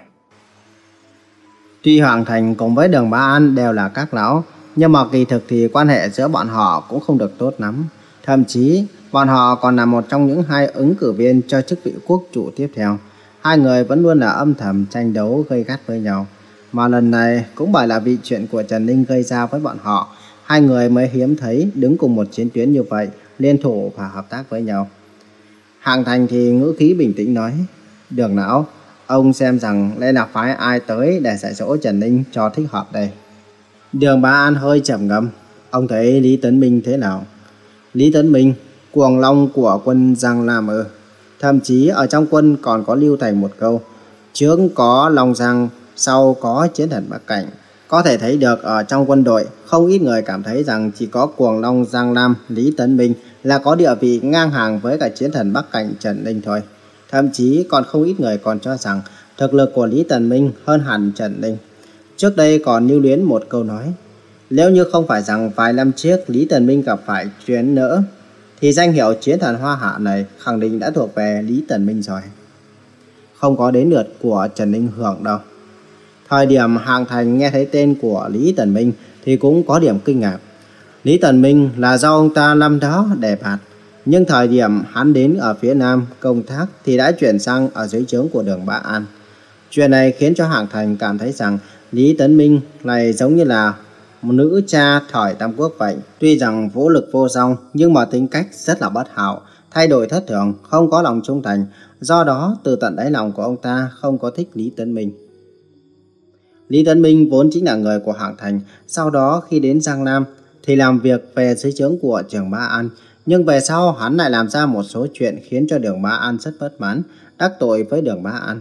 Speaker 1: Tuy Hoàng Thành cùng với đường Ba An đều là các lão, nhưng mà kỳ thực thì quan hệ giữa bọn họ cũng không được tốt lắm. Thậm chí, bọn họ còn là một trong những hai ứng cử viên cho chức vị quốc chủ tiếp theo. Hai người vẫn luôn là âm thầm tranh đấu gây gắt với nhau. Mà lần này cũng bởi là vị chuyện của Trần Ninh gây ra với bọn họ. Hai người mới hiếm thấy đứng cùng một chiến tuyến như vậy, liên thủ và hợp tác với nhau. Hạng Thành thì ngữ khí bình tĩnh nói, Đường não, ông xem rằng đây là phái ai tới để dạy dỗ Trần Ninh cho thích hợp đây. Đường Bá An hơi trầm ngâm. Ông thấy Lý Tấn Minh thế nào? Lý Tấn Minh, cuồng long của quân Giang nam ư. Thậm chí ở trong quân còn có lưu thành một câu. Trước có Long Giang, sau có chiến thần Bắc Cảnh. Có thể thấy được ở trong quân đội, không ít người cảm thấy rằng chỉ có cuồng long Giang nam Lý Tấn Minh là có địa vị ngang hàng với cả chiến thần Bắc Cảnh Trần Ninh thôi. Thậm chí còn không ít người còn cho rằng thực lực của Lý Tấn Minh hơn hẳn Trần Ninh. Trước đây còn lưu luyến một câu nói. Nếu như không phải rằng vài năm trước Lý Tần Minh gặp phải chuyến nữa, thì danh hiệu chiến thần hoa hạ này khẳng định đã thuộc về Lý Tần Minh rồi. Không có đến lượt của Trần Ninh Hưởng đâu. Thời điểm Hàng Thành nghe thấy tên của Lý Tần Minh thì cũng có điểm kinh ngạc. Lý Tần Minh là do ông ta năm đó đề bạt, nhưng thời điểm hắn đến ở phía Nam công tác thì đã chuyển sang ở dưới trướng của đường bạ An. Chuyện này khiến cho Hàng Thành cảm thấy rằng Lý Tấn Minh này giống như là một nữ cha thời Tam Quốc vậy. Tuy rằng vũ lực vô song nhưng mà tính cách rất là bất hảo, thay đổi thất thường, không có lòng trung thành. Do đó từ tận đáy lòng của ông ta không có thích Lý Tấn Minh. Lý Tấn Minh vốn chính là người của Hạng Thành, sau đó khi đến Giang Nam thì làm việc về dưới trướng của Trường Ba An. Nhưng về sau hắn lại làm ra một số chuyện khiến cho Đường Ba An rất bất mãn, đắc tội với Đường Ba An.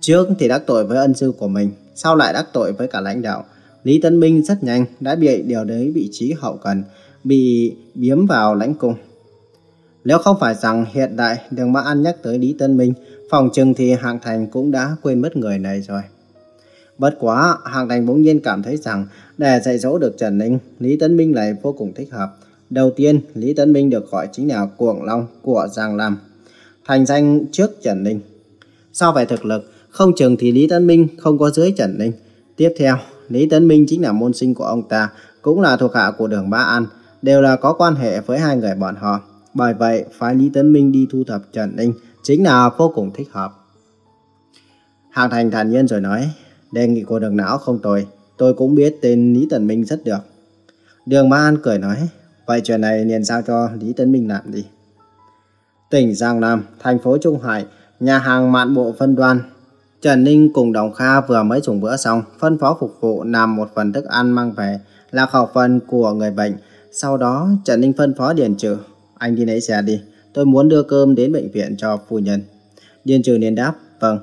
Speaker 1: Trước thì đắc tội với ân sư của mình, sau lại đắc tội với cả lãnh đạo. Lý Tấn Minh rất nhanh đã bị điều đến vị trí hậu cần, bị biếm vào lãnh cung. Nếu không phải rằng hiện tại đường Mã An nhắc tới Lý Tân Minh, phòng trừng thì Hạng Thành cũng đã quên mất người này rồi. Bất quá, Hạng Thành bỗng nhiên cảm thấy rằng để dạy dỗ được Trần Ninh, Lý tấn Minh lại vô cùng thích hợp. Đầu tiên, Lý tấn Minh được gọi chính là Cuồng Long của Giang Lam, thành danh trước Trần Ninh. So về thực lực, không chừng thì Lý tấn Minh không có dưới Trần Ninh. Tiếp theo, Lý tấn Minh chính là môn sinh của ông ta, cũng là thuộc hạ của đường Ba An, đều là có quan hệ với hai người bọn họ. Bởi vậy, phái Lý Tấn Minh đi thu thập Trần Ninh chính là vô cùng thích hợp. Hàng Thành thản nhiên rồi nói, đề nghị của đường não không tồi, tôi cũng biết tên Lý Tấn Minh rất được. Đường Ba An cười nói, vậy chuyện này liền giao cho Lý Tấn Minh làm đi. Tỉnh Giang Nam, thành phố Trung Hải, nhà hàng mạn bộ phân đoan. Trần Ninh cùng Đồng Kha vừa mới dùng bữa xong, phân phó phục vụ làm một phần thức ăn mang về là khẩu phần của người bệnh. Sau đó, Trần Ninh phân phó Điền Trừ, anh đi lấy xe đi, tôi muốn đưa cơm đến bệnh viện cho phu nhân. Điền Trừ liền đáp, vâng.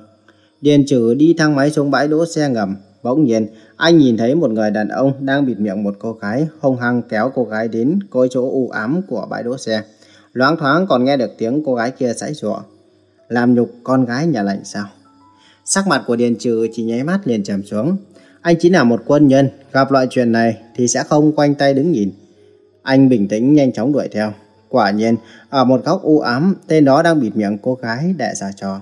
Speaker 1: Điền Trừ đi thang máy xuống bãi đỗ xe ngầm. Bỗng nhiên, anh nhìn thấy một người đàn ông đang bịt miệng một cô gái, hung hăng kéo cô gái đến coi chỗ u ám của bãi đỗ xe. Loáng thoáng còn nghe được tiếng cô gái kia sãi rủa. Làm nhục con gái nhà lạnh sao? Sắc mặt của Điền Trừ chỉ nháy mắt liền trầm xuống. Anh chính là một quân nhân, gặp loại chuyện này thì sẽ không quanh tay đứng nhìn. Anh bình tĩnh nhanh chóng đuổi theo. Quả nhiên, ở một góc u ám, tên đó đang bịt miệng cô gái để ra trò.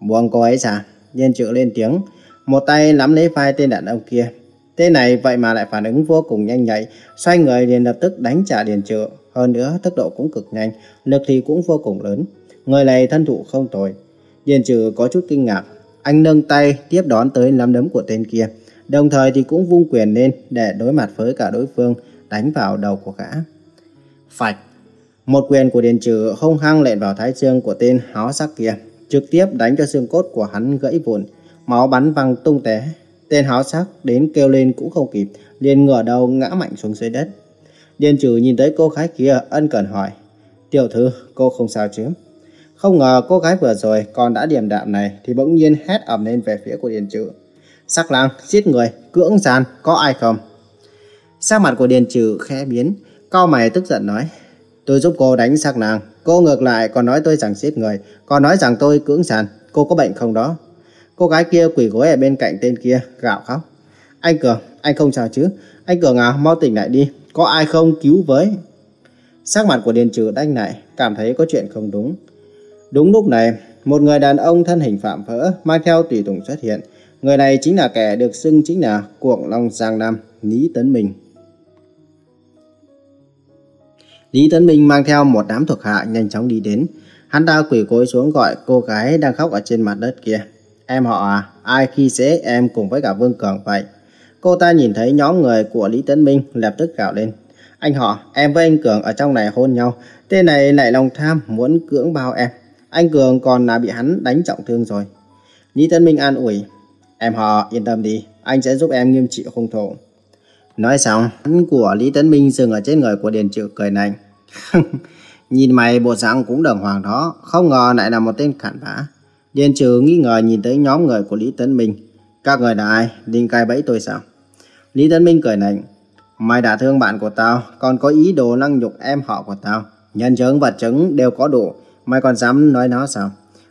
Speaker 1: Buông cô ấy ra, Điền Trừ lên tiếng, một tay nắm lấy vai tên đàn ông kia. Tên này vậy mà lại phản ứng vô cùng nhanh nhạy, xoay người liền lập tức đánh trả Điền Trừ. Hơn nữa, tốc độ cũng cực nhanh, lực thì cũng vô cùng lớn. Người này thân thủ không tồi. Điền Trừ có chút kinh ngạc. Anh nâng tay tiếp đón tới nắm đấm của tên kia. Đồng thời thì cũng vung quyền lên để đối mặt với cả đối phương đánh vào đầu của gã. Phạch! Một quyền của Điền Trừ hung hăng lện vào thái dương của tên háo sắc kia, trực tiếp đánh cho xương cốt của hắn gãy vụn, máu bắn văng tung té. Tên háo sắc đến kêu lên cũng không kịp, liền ngửa đầu ngã mạnh xuống dưới đất. Điền Trừ nhìn thấy cô gái kia ân cần hỏi, tiểu thư, cô không sao chứ? Không ngờ cô gái vừa rồi còn đã điềm đạm này thì bỗng nhiên hét ầm lên về phía của Điền Trừ. Sắc lang, giết người, cưỡng gian, có ai không? Sắc mặt của Điền Trừ khẽ biến, cao mày tức giận nói. Tôi giúp cô đánh sắc nàng, cô ngược lại còn nói tôi chẳng giết người, còn nói rằng tôi cưỡng sàn. cô có bệnh không đó? Cô gái kia quỳ gối ở bên cạnh tên kia, gạo khóc. Anh Cường, anh không sao chứ? Anh Cường à, mau tỉnh lại đi, có ai không cứu với? Sắc mặt của Điền Trừ đanh lại, cảm thấy có chuyện không đúng. Đúng lúc này, một người đàn ông thân hình phạm vỡ mang theo tùy tùng xuất hiện. Người này chính là kẻ được xưng chính là Cuộng Long Giang Nam, Lý Tấn Minh. Lý Tấn Minh mang theo một đám thuộc hạ nhanh chóng đi đến. Hắn ta quỳ cối xuống gọi cô gái đang khóc ở trên mặt đất kia. Em họ à, ai khi dễ em cùng với cả Vương Cường vậy? Cô ta nhìn thấy nhóm người của Lý Tấn Minh lập tức gào lên. Anh họ, em với anh Cường ở trong này hôn nhau. Tên này lại lòng tham muốn cưỡng bao em. Anh Cường còn là bị hắn đánh trọng thương rồi. Lý Tấn Minh an ủi. Em họ yên tâm đi, anh sẽ giúp em nghiêm trị hung thủ. Nói xong, hắn của Lý Tấn Minh dừng ở trên người của Điền Trự cười nành. (laughs) nhìn mày bộ dạng cũng đàng hoàng đó, không ngờ lại là một tên cặn bã. Điền Trừ nghi ngờ nhìn tới nhóm người của Lý Tấn Minh. Các người là ai? Định cai bẫy tôi sao? Lý Tấn Minh cười nành. Mày đã thương bạn của tao, còn có ý đồ năng nhục em họ của tao. Nhân chứng vật chứng đều có đủ, mày còn dám nói nó sao?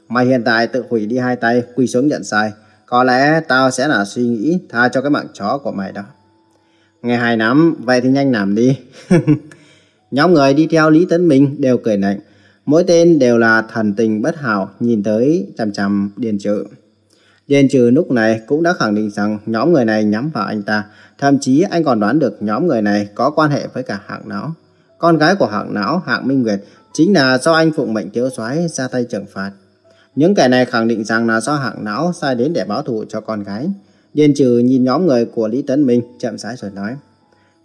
Speaker 1: Mày hiện tại tự hủy đi hai tay, quỳ xuống nhận sai. Có lẽ tao sẽ là suy nghĩ tha cho cái mạng chó của mày đó. Nghe hài lắm, vậy thì nhanh làm đi. (laughs) Nhóm người đi theo Lý Tấn Minh đều cười lạnh. Mỗi tên đều là thần tình bất hảo nhìn tới chằm chằm Điền Trừ. Điền Trừ lúc này cũng đã khẳng định rằng nhóm người này nhắm vào anh ta. Thậm chí anh còn đoán được nhóm người này có quan hệ với cả hạng não. Con gái của hạng não, hạng Minh Nguyệt, chính là do anh phụng mệnh thiếu soái ra tay trừng phạt. Những kẻ này khẳng định rằng là do hạng não sai đến để báo thù cho con gái. Điền Trừ nhìn nhóm người của Lý Tấn Minh chậm rãi rồi nói.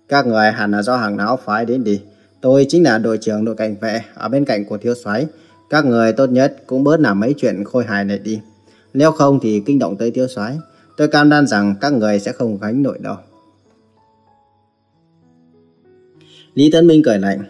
Speaker 1: Các người hẳn là do hàng não phái đến đi. Tôi chính là đội trưởng đội cảnh vệ ở bên cạnh của thiếu soái. Các người tốt nhất cũng bớt làm mấy chuyện khôi hài này đi. Nếu không thì kinh động tới thiếu soái, tôi cam đoan rằng các người sẽ không gánh nổi đâu. Lý Tấn Minh cười lạnh.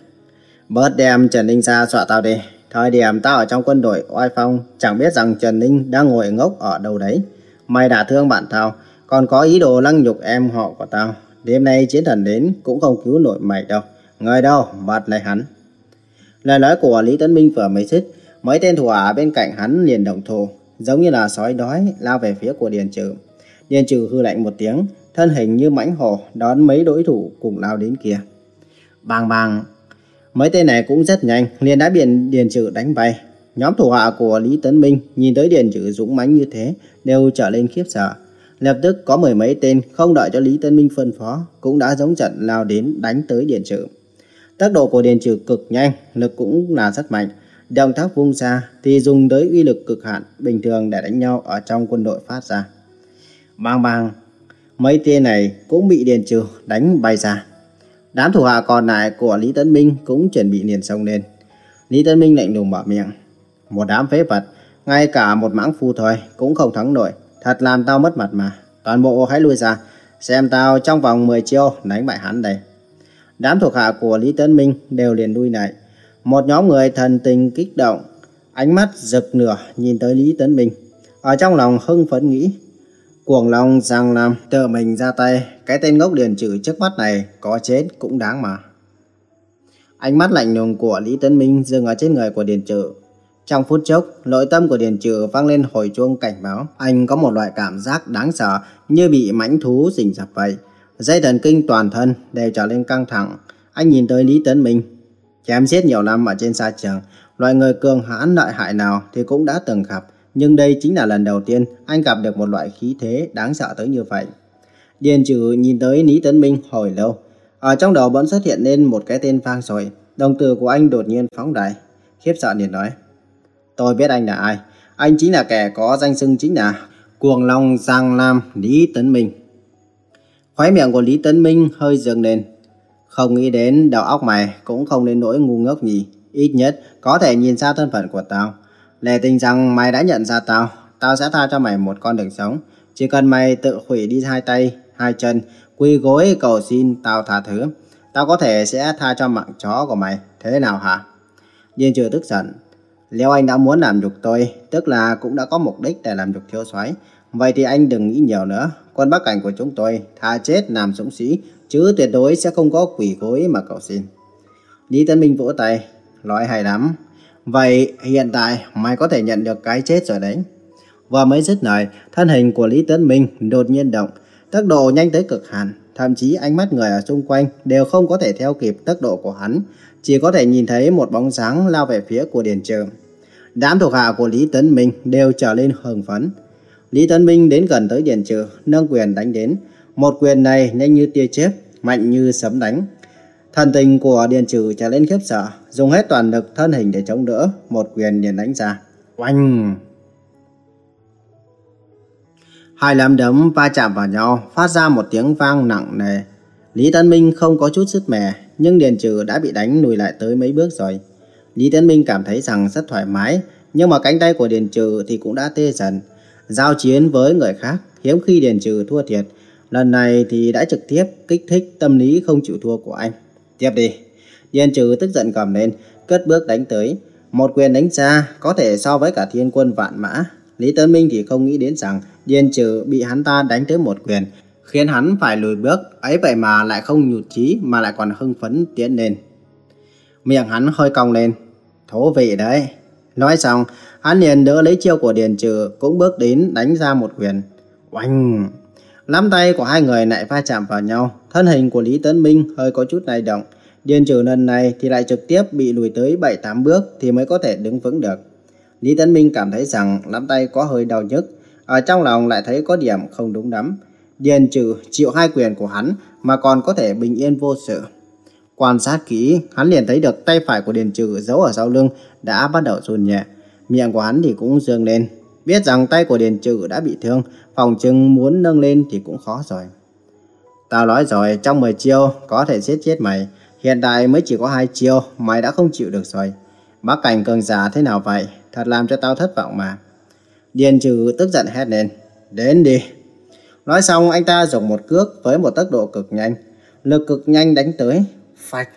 Speaker 1: Bớt đem Trần Ninh ra dọa tao đi. Thời điểm tao ở trong quân đội oai phong, chẳng biết rằng Trần Ninh đang ngồi ngốc ở đâu đấy. Mày đã thương bạn tao, còn có ý đồ lăng nhục em họ của tao. Đêm nay chiến thần đến cũng không cứu nổi mày đâu. Người đâu, bắt lại hắn. Lời nói của Lý Tấn Minh vừa mới dứt, mấy tên thủ hạ bên cạnh hắn liền động thủ, giống như là sói đói lao về phía của Điền Trừ. Điền Trừ hư lạnh một tiếng, thân hình như mãnh hổ đón mấy đối thủ cùng lao đến kia. Bang bang, mấy tên này cũng rất nhanh, liền đã bị Điền Trừ đánh bay. Nhóm thủ hạ của Lý Tấn Minh nhìn tới Điền Trừ dũng mãnh như thế, đều trở lên khiếp sợ. Lập tức có mười mấy tên không đợi cho Lý Tấn Minh phân phó, cũng đã giống trận lao đến đánh tới Điền Trừ. Tốc độ của Điền Trừ cực nhanh, lực cũng là rất mạnh. Động tác vung ra thì dùng tới uy lực cực hạn bình thường để đánh nhau ở trong quân đội phát ra. Bang bang, mấy tên này cũng bị Điền Trừ đánh bay ra. Đám thủ hạ còn lại của Lý Tấn Minh cũng chuẩn bị liền sông lên. Lý Tấn Minh lạnh lùng mở miệng. Một đám phế vật, ngay cả một mãng phu thôi cũng không thắng nổi. Thật làm tao mất mặt mà. Toàn bộ hãy lui ra, xem tao trong vòng 10 chiêu đánh bại hắn đây. Đám thuộc hạ của Lý Tấn Minh đều liền lui lại. Một nhóm người thần tình kích động, ánh mắt rực nửa nhìn tới Lý Tấn Minh. Ở trong lòng hưng phấn nghĩ, cuồng lòng rằng làm tự mình ra tay, cái tên ngốc liền trừ trước mắt này có chết cũng đáng mà. Ánh mắt lạnh lùng của Lý Tấn Minh dừng ở trên người của Điền Trừ. Trong phút chốc, nội tâm của Điền Trừ vang lên hồi chuông cảnh báo. Anh có một loại cảm giác đáng sợ như bị mãnh thú rình rập vậy. Dây thần kinh toàn thân đều trở lên căng thẳng. Anh nhìn tới Lý Tấn Minh. Chém giết nhiều năm ở trên sa trường, loại người cường hãn lợi hại nào thì cũng đã từng gặp. Nhưng đây chính là lần đầu tiên anh gặp được một loại khí thế đáng sợ tới như vậy. Điền trừ nhìn tới Lý Tấn Minh hồi lâu. Ở trong đầu vẫn xuất hiện lên một cái tên vang rồi. Đồng tử của anh đột nhiên phóng đại. Khiếp sợ liền nói. Tôi biết anh là ai. Anh chính là kẻ có danh xưng chính là Cuồng Long Giang Nam Lý Tấn Minh. Khóe miệng của Lý Tấn Minh hơi dường lên. Không nghĩ đến đầu óc mày cũng không đến nỗi ngu ngốc gì.ít nhất có thể nhìn ra thân phận của tao. Lệ tình rằng mày đã nhận ra tao, tao sẽ tha cho mày một con đường sống. Chỉ cần mày tự hủy đi hai tay, hai chân, quỳ gối cầu xin tao tha thứ. Tao có thể sẽ tha cho mạng chó của mày. Thế nào hả? Diên trừ tức giận. Nếu anh đã muốn làm nhục tôi, tức là cũng đã có mục đích để làm nhục thiếu soái. Vậy thì anh đừng nghĩ nhiều nữa. Quân Bắc Cảnh của chúng tôi tha chết làm dũng sĩ, chứ tuyệt đối sẽ không có quỷ gối mà cầu xin. Lý Tân Minh vỗ tay, nói hay lắm. Vậy hiện tại mày có thể nhận được cái chết rồi đấy. Và mới dứt lời, thân hình của Lý Tấn Minh đột nhiên động, tốc độ nhanh tới cực hạn, thậm chí ánh mắt người ở xung quanh đều không có thể theo kịp tốc độ của hắn, chỉ có thể nhìn thấy một bóng sáng lao về phía của Điền Trường. Đám thuộc hạ của Lý Tấn Minh đều trở lên hưng phấn. Lý Tấn Minh đến gần tới Điền Trừ, nâng quyền đánh đến. Một quyền này nhanh như tia chớp, mạnh như sấm đánh. Thần tình của Điền Trừ trở lên khiếp sợ, dùng hết toàn lực thân hình để chống đỡ, một quyền liền đánh ra. Oanh! Hai nắm đấm va chạm vào nhau, phát ra một tiếng vang nặng nề. Lý Tấn Minh không có chút sức mẻ, nhưng Điền Trừ đã bị đánh lùi lại tới mấy bước rồi. Lý Tấn Minh cảm thấy rằng rất thoải mái, nhưng mà cánh tay của Điền Trừ thì cũng đã tê dần. Giao chiến với người khác, hiếm khi Điền Trừ thua thiệt. Lần này thì đã trực tiếp kích thích tâm lý không chịu thua của anh. Tiếp đi. Điền Trừ tức giận cầm lên, cất bước đánh tới. Một quyền đánh ra có thể so với cả thiên quân vạn mã. Lý Tấn Minh thì không nghĩ đến rằng Điền Trừ bị hắn ta đánh tới một quyền, khiến hắn phải lùi bước, ấy vậy mà lại không nhụt chí mà lại còn hưng phấn tiến lên. Miệng hắn hơi cong lên, thú vị đấy. Nói xong, hắn liền đỡ lấy chiêu của Điền Trừ cũng bước đến đánh ra một quyền. Oanh! Nắm tay của hai người lại va chạm vào nhau, thân hình của Lý Tấn Minh hơi có chút lay động. Điền Trừ lần này thì lại trực tiếp bị lùi tới 7-8 bước thì mới có thể đứng vững được. Lý Tấn Minh cảm thấy rằng nắm tay có hơi đau nhức, ở trong lòng lại thấy có điểm không đúng lắm. Điền Trừ chịu hai quyền của hắn mà còn có thể bình yên vô sự. Quan sát kỹ, hắn liền thấy được tay phải của Điền Trừ giấu ở sau lưng đã bắt đầu run nhẹ. Miệng của hắn thì cũng dương lên. Biết rằng tay của Điền Trừ đã bị thương, phòng chừng muốn nâng lên thì cũng khó rồi. Tao nói rồi, trong 10 chiêu có thể giết chết mày. Hiện tại mới chỉ có hai chiêu, mày đã không chịu được rồi. Bác cảnh cường giả thế nào vậy? Thật làm cho tao thất vọng mà. Điền Trừ tức giận hét lên. Đến đi. Nói xong anh ta dùng một cước với một tốc độ cực nhanh. Lực cực nhanh đánh tới. Phạch.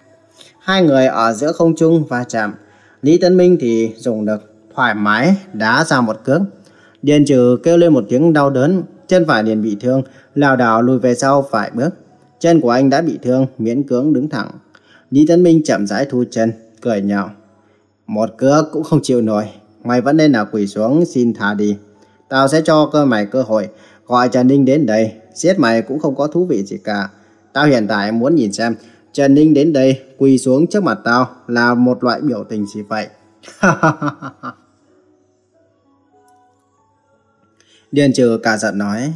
Speaker 1: Hai người ở giữa không trung va chạm. Lý Tấn Minh thì dùng lực thoải mái đá ra một cước. Điền Trừ kêu lên một tiếng đau đớn, chân phải liền bị thương, lảo đảo lùi về sau vài bước. Chân của anh đã bị thương, miễn cưỡng đứng thẳng. Lý Tấn Minh chậm rãi thu chân, cười nhạo. Một cước cũng không chịu nổi. Mày vẫn nên là quỳ xuống, xin tha đi. Tao sẽ cho cơ mày cơ hội. Gọi Trần Ninh đến đây. Giết mày cũng không có thú vị gì cả. Tao hiện tại muốn nhìn xem Trần Ninh đến đây quỳ xuống trước mặt tao là một loại biểu tình gì vậy. (laughs) Điền trừ cả giận nói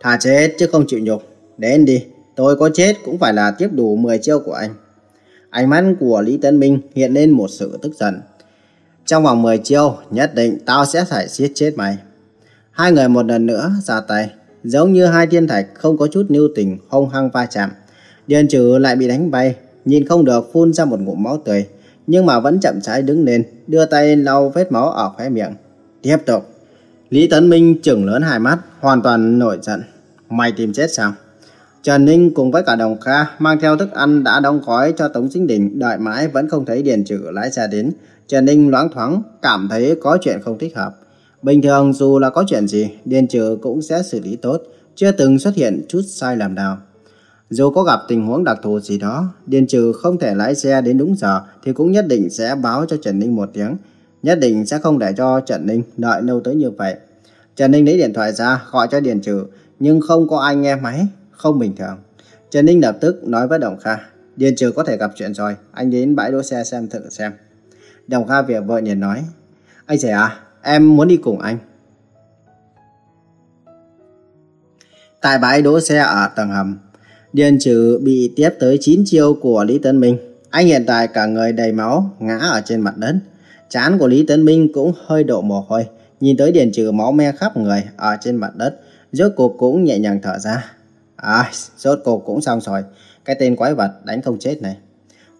Speaker 1: Thà chết chứ không chịu nhục Đến đi Tôi có chết cũng phải là tiếp đủ 10 chiêu của anh Ánh mắt của Lý Tấn Minh hiện lên một sự tức giận trong vòng 10 chiêu Nhất định tao sẽ phải giết chết mày Hai người một lần nữa ra tay Giống như hai thiên thạch không có chút lưu tình hung hăng va chạm Điền trừ lại bị đánh bay Nhìn không được phun ra một ngụm máu tươi Nhưng mà vẫn chậm rãi đứng lên Đưa tay lau vết máu ở khóe miệng Tiếp tục Lý Tấn Minh trừng lớn hai mắt, hoàn toàn nổi giận. Mày tìm chết sao? Trần Ninh cùng với cả Đồng Kha mang theo thức ăn đã đóng gói cho Tống Chính Đình đợi mãi vẫn không thấy Điền Trừ lái xe đến. Trần Ninh loáng thoáng cảm thấy có chuyện không thích hợp. Bình thường dù là có chuyện gì, Điền Trừ cũng sẽ xử lý tốt, chưa từng xuất hiện chút sai lầm nào. Dù có gặp tình huống đặc thù gì đó, Điền Trừ không thể lái xe đến đúng giờ thì cũng nhất định sẽ báo cho Trần Ninh một tiếng nhất định sẽ không để cho Trần Ninh đợi lâu tới như vậy. Trần Ninh lấy điện thoại ra gọi cho Điền Trừ, nhưng không có ai nghe máy, không bình thường. Trần Ninh lập tức nói với Đồng Kha, Điền Trừ có thể gặp chuyện rồi, anh đến bãi đỗ xe xem thử xem. Đồng Kha việc vợ nhìn nói, anh trẻ, à, em muốn đi cùng anh. Tại bãi đỗ xe ở tầng hầm, Điền Trừ bị tiếp tới 9 chiêu của Lý Tấn Minh. Anh hiện tại cả người đầy máu, ngã ở trên mặt đất. Chán của Lý Tấn Minh cũng hơi đổ mồ hôi, nhìn tới điền trừ máu me khắp người ở trên mặt đất, rốt cuộc cũng nhẹ nhàng thở ra. À, rốt cuộc cũng xong rồi, cái tên quái vật đánh không chết này.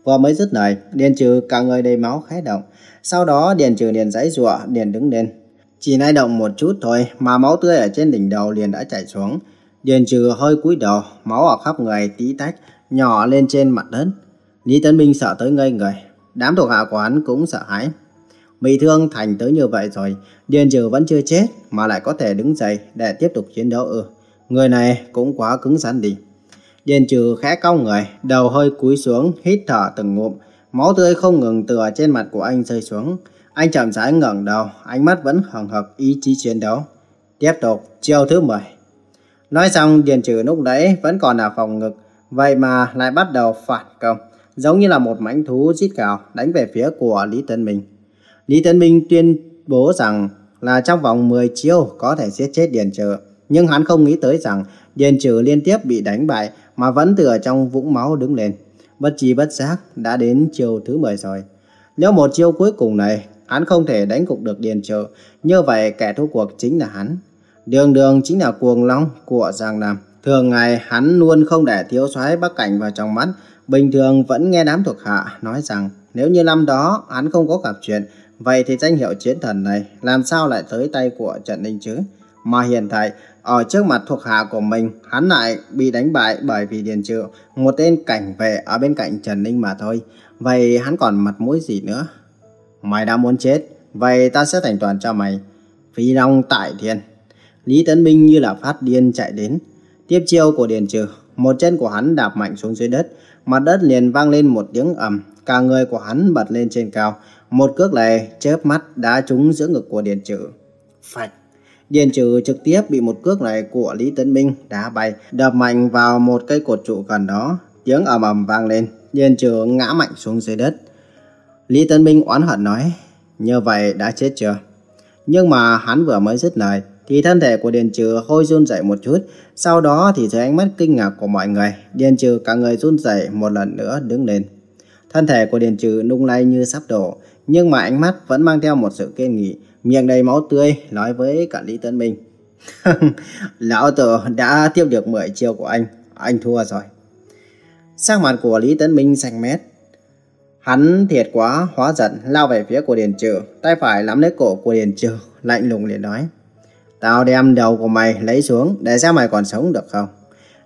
Speaker 1: Vừa mới dứt lời, điền trừ cả người đầy máu khẽ động, sau đó điền trừ liền giãy giụa, điền đứng lên. Chỉ lay động một chút thôi mà máu tươi ở trên đỉnh đầu liền đã chảy xuống. Điền trừ hơi cúi đầu, máu ở khắp người tí tách, nhỏ lên trên mặt đất. Lý Tấn Minh sợ tới ngây người, đám thuộc hạ của hắn cũng sợ hãi. Bị thương thành tới như vậy rồi, Điền Trừ vẫn chưa chết mà lại có thể đứng dậy để tiếp tục chiến đấu ư. Người này cũng quá cứng rắn đi. Điền Trừ khẽ cong người, đầu hơi cúi xuống, hít thở từng ngụm. Máu tươi không ngừng từ trên mặt của anh rơi xuống. Anh chậm rãi ngẩng đầu, ánh mắt vẫn hừng hực ý chí chiến đấu. Tiếp tục, chiêu thứ 10. Nói xong, Điền Trừ lúc đấy vẫn còn là phòng ngực, vậy mà lại bắt đầu phản công, giống như là một mãnh thú rít gào đánh về phía của Lý Tân Minh. Lý Tấn Minh tuyên bố rằng là trong vòng 10 chiêu có thể giết chết Điền Trừ. Nhưng hắn không nghĩ tới rằng Điền Trừ liên tiếp bị đánh bại mà vẫn từ ở trong vũng máu đứng lên. Bất chi bất giác đã đến chiều thứ 10 rồi. Nếu một chiêu cuối cùng này hắn không thể đánh cục được Điền Trừ, như vậy kẻ thua cuộc chính là hắn. Đường đường chính là cuồng long của Giang Nam. Thường ngày hắn luôn không để thiếu soái Bắc Cảnh vào trong mắt, bình thường vẫn nghe đám thuộc hạ nói rằng nếu như năm đó hắn không có gặp chuyện Vậy thì danh hiệu chiến thần này làm sao lại tới tay của Trần Ninh chứ? Mà hiện tại, ở trước mặt thuộc hạ của mình, hắn lại bị đánh bại bởi vì Điền Trự, một tên cảnh vệ ở bên cạnh Trần Ninh mà thôi. Vậy hắn còn mặt mũi gì nữa? Mày đã muốn chết, vậy ta sẽ thành toàn cho mày. Phi Long tại thiên. Lý Tấn Minh như là phát điên chạy đến. Tiếp chiêu của Điền Trừ, một chân của hắn đạp mạnh xuống dưới đất, mặt đất liền vang lên một tiếng ầm, cả người của hắn bật lên trên cao, một cước này chớp mắt đã trúng giữa ngực của Điền Trừ. Phạch! Điền Trừ trực tiếp bị một cước này của Lý Tấn Minh đá bay, đập mạnh vào một cây cột trụ gần đó. Tiếng ầm ầm vang lên, Điền Trừ ngã mạnh xuống dưới đất. Lý Tấn Minh oán hận nói, như vậy đã chết chưa? Nhưng mà hắn vừa mới dứt lời, thì thân thể của Điền Trừ hơi run rẩy một chút. Sau đó thì dưới ánh mắt kinh ngạc của mọi người, Điền Trừ cả người run rẩy một lần nữa đứng lên. Thân thể của Điền Trừ nung lay như sắp đổ, nhưng mà ánh mắt vẫn mang theo một sự kiên nghị, miệng đầy máu tươi nói với cả Lý Tấn Minh. (laughs) Lão tử đã tiếp được 10 chiêu của anh, anh thua rồi. Sắc mặt của Lý Tấn Minh xanh mét. Hắn thiệt quá, hóa giận, lao về phía của Điền Trừ, tay phải nắm lấy cổ của Điền Trừ, lạnh lùng liền nói. Tao đem đầu của mày lấy xuống để xem mày còn sống được không.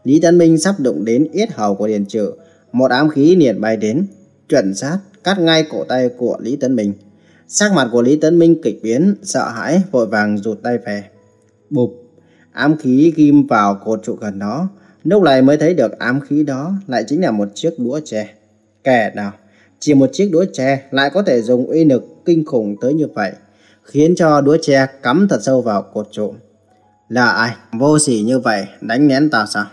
Speaker 1: Lý Tấn Minh sắp đụng đến yết hầu của Điền Trừ, một ám khí liền bay đến, chuẩn sát cắt ngay cổ tay của Lý Tấn Minh. Sắc mặt của Lý Tấn Minh kịch biến, sợ hãi, vội vàng rụt tay về. Bụp, ám khí ghim vào cột trụ gần đó. Lúc này mới thấy được ám khí đó lại chính là một chiếc đũa tre. Kẻ nào, chỉ một chiếc đũa tre lại có thể dùng uy lực kinh khủng tới như vậy, khiến cho đũa tre cắm thật sâu vào cột trụ. Là ai? Vô sỉ như vậy, đánh nén tao sao?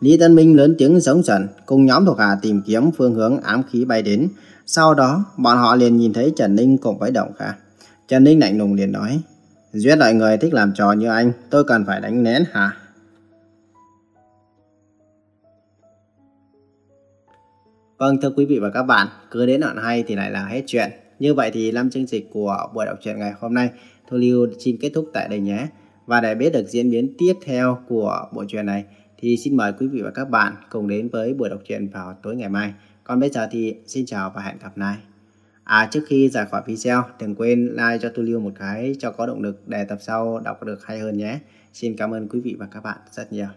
Speaker 1: Lý Tân Minh lớn tiếng giống Trần cùng nhóm thuộc hạ tìm kiếm phương hướng ám khí bay đến. Sau đó, bọn họ liền nhìn thấy Trần Ninh cùng với Động Kha. Trần Ninh lạnh lùng liền nói, Duyết loại người thích làm trò như anh, tôi cần phải đánh nén hả? Vâng thưa quý vị và các bạn, cứ đến đoạn hay thì lại là hết chuyện. Như vậy thì năm chương trình của buổi đọc truyện ngày hôm nay, Thu Lưu xin kết thúc tại đây nhé. Và để biết được diễn biến tiếp theo của bộ truyện này, thì xin mời quý vị và các bạn cùng đến với buổi đọc truyện vào tối ngày mai. Còn bây giờ thì xin chào và hẹn gặp lại. À trước khi rời khỏi video, đừng quên like cho tôi Lưu một cái cho có động lực để tập sau đọc được hay hơn nhé. Xin cảm ơn quý vị và các bạn rất nhiều.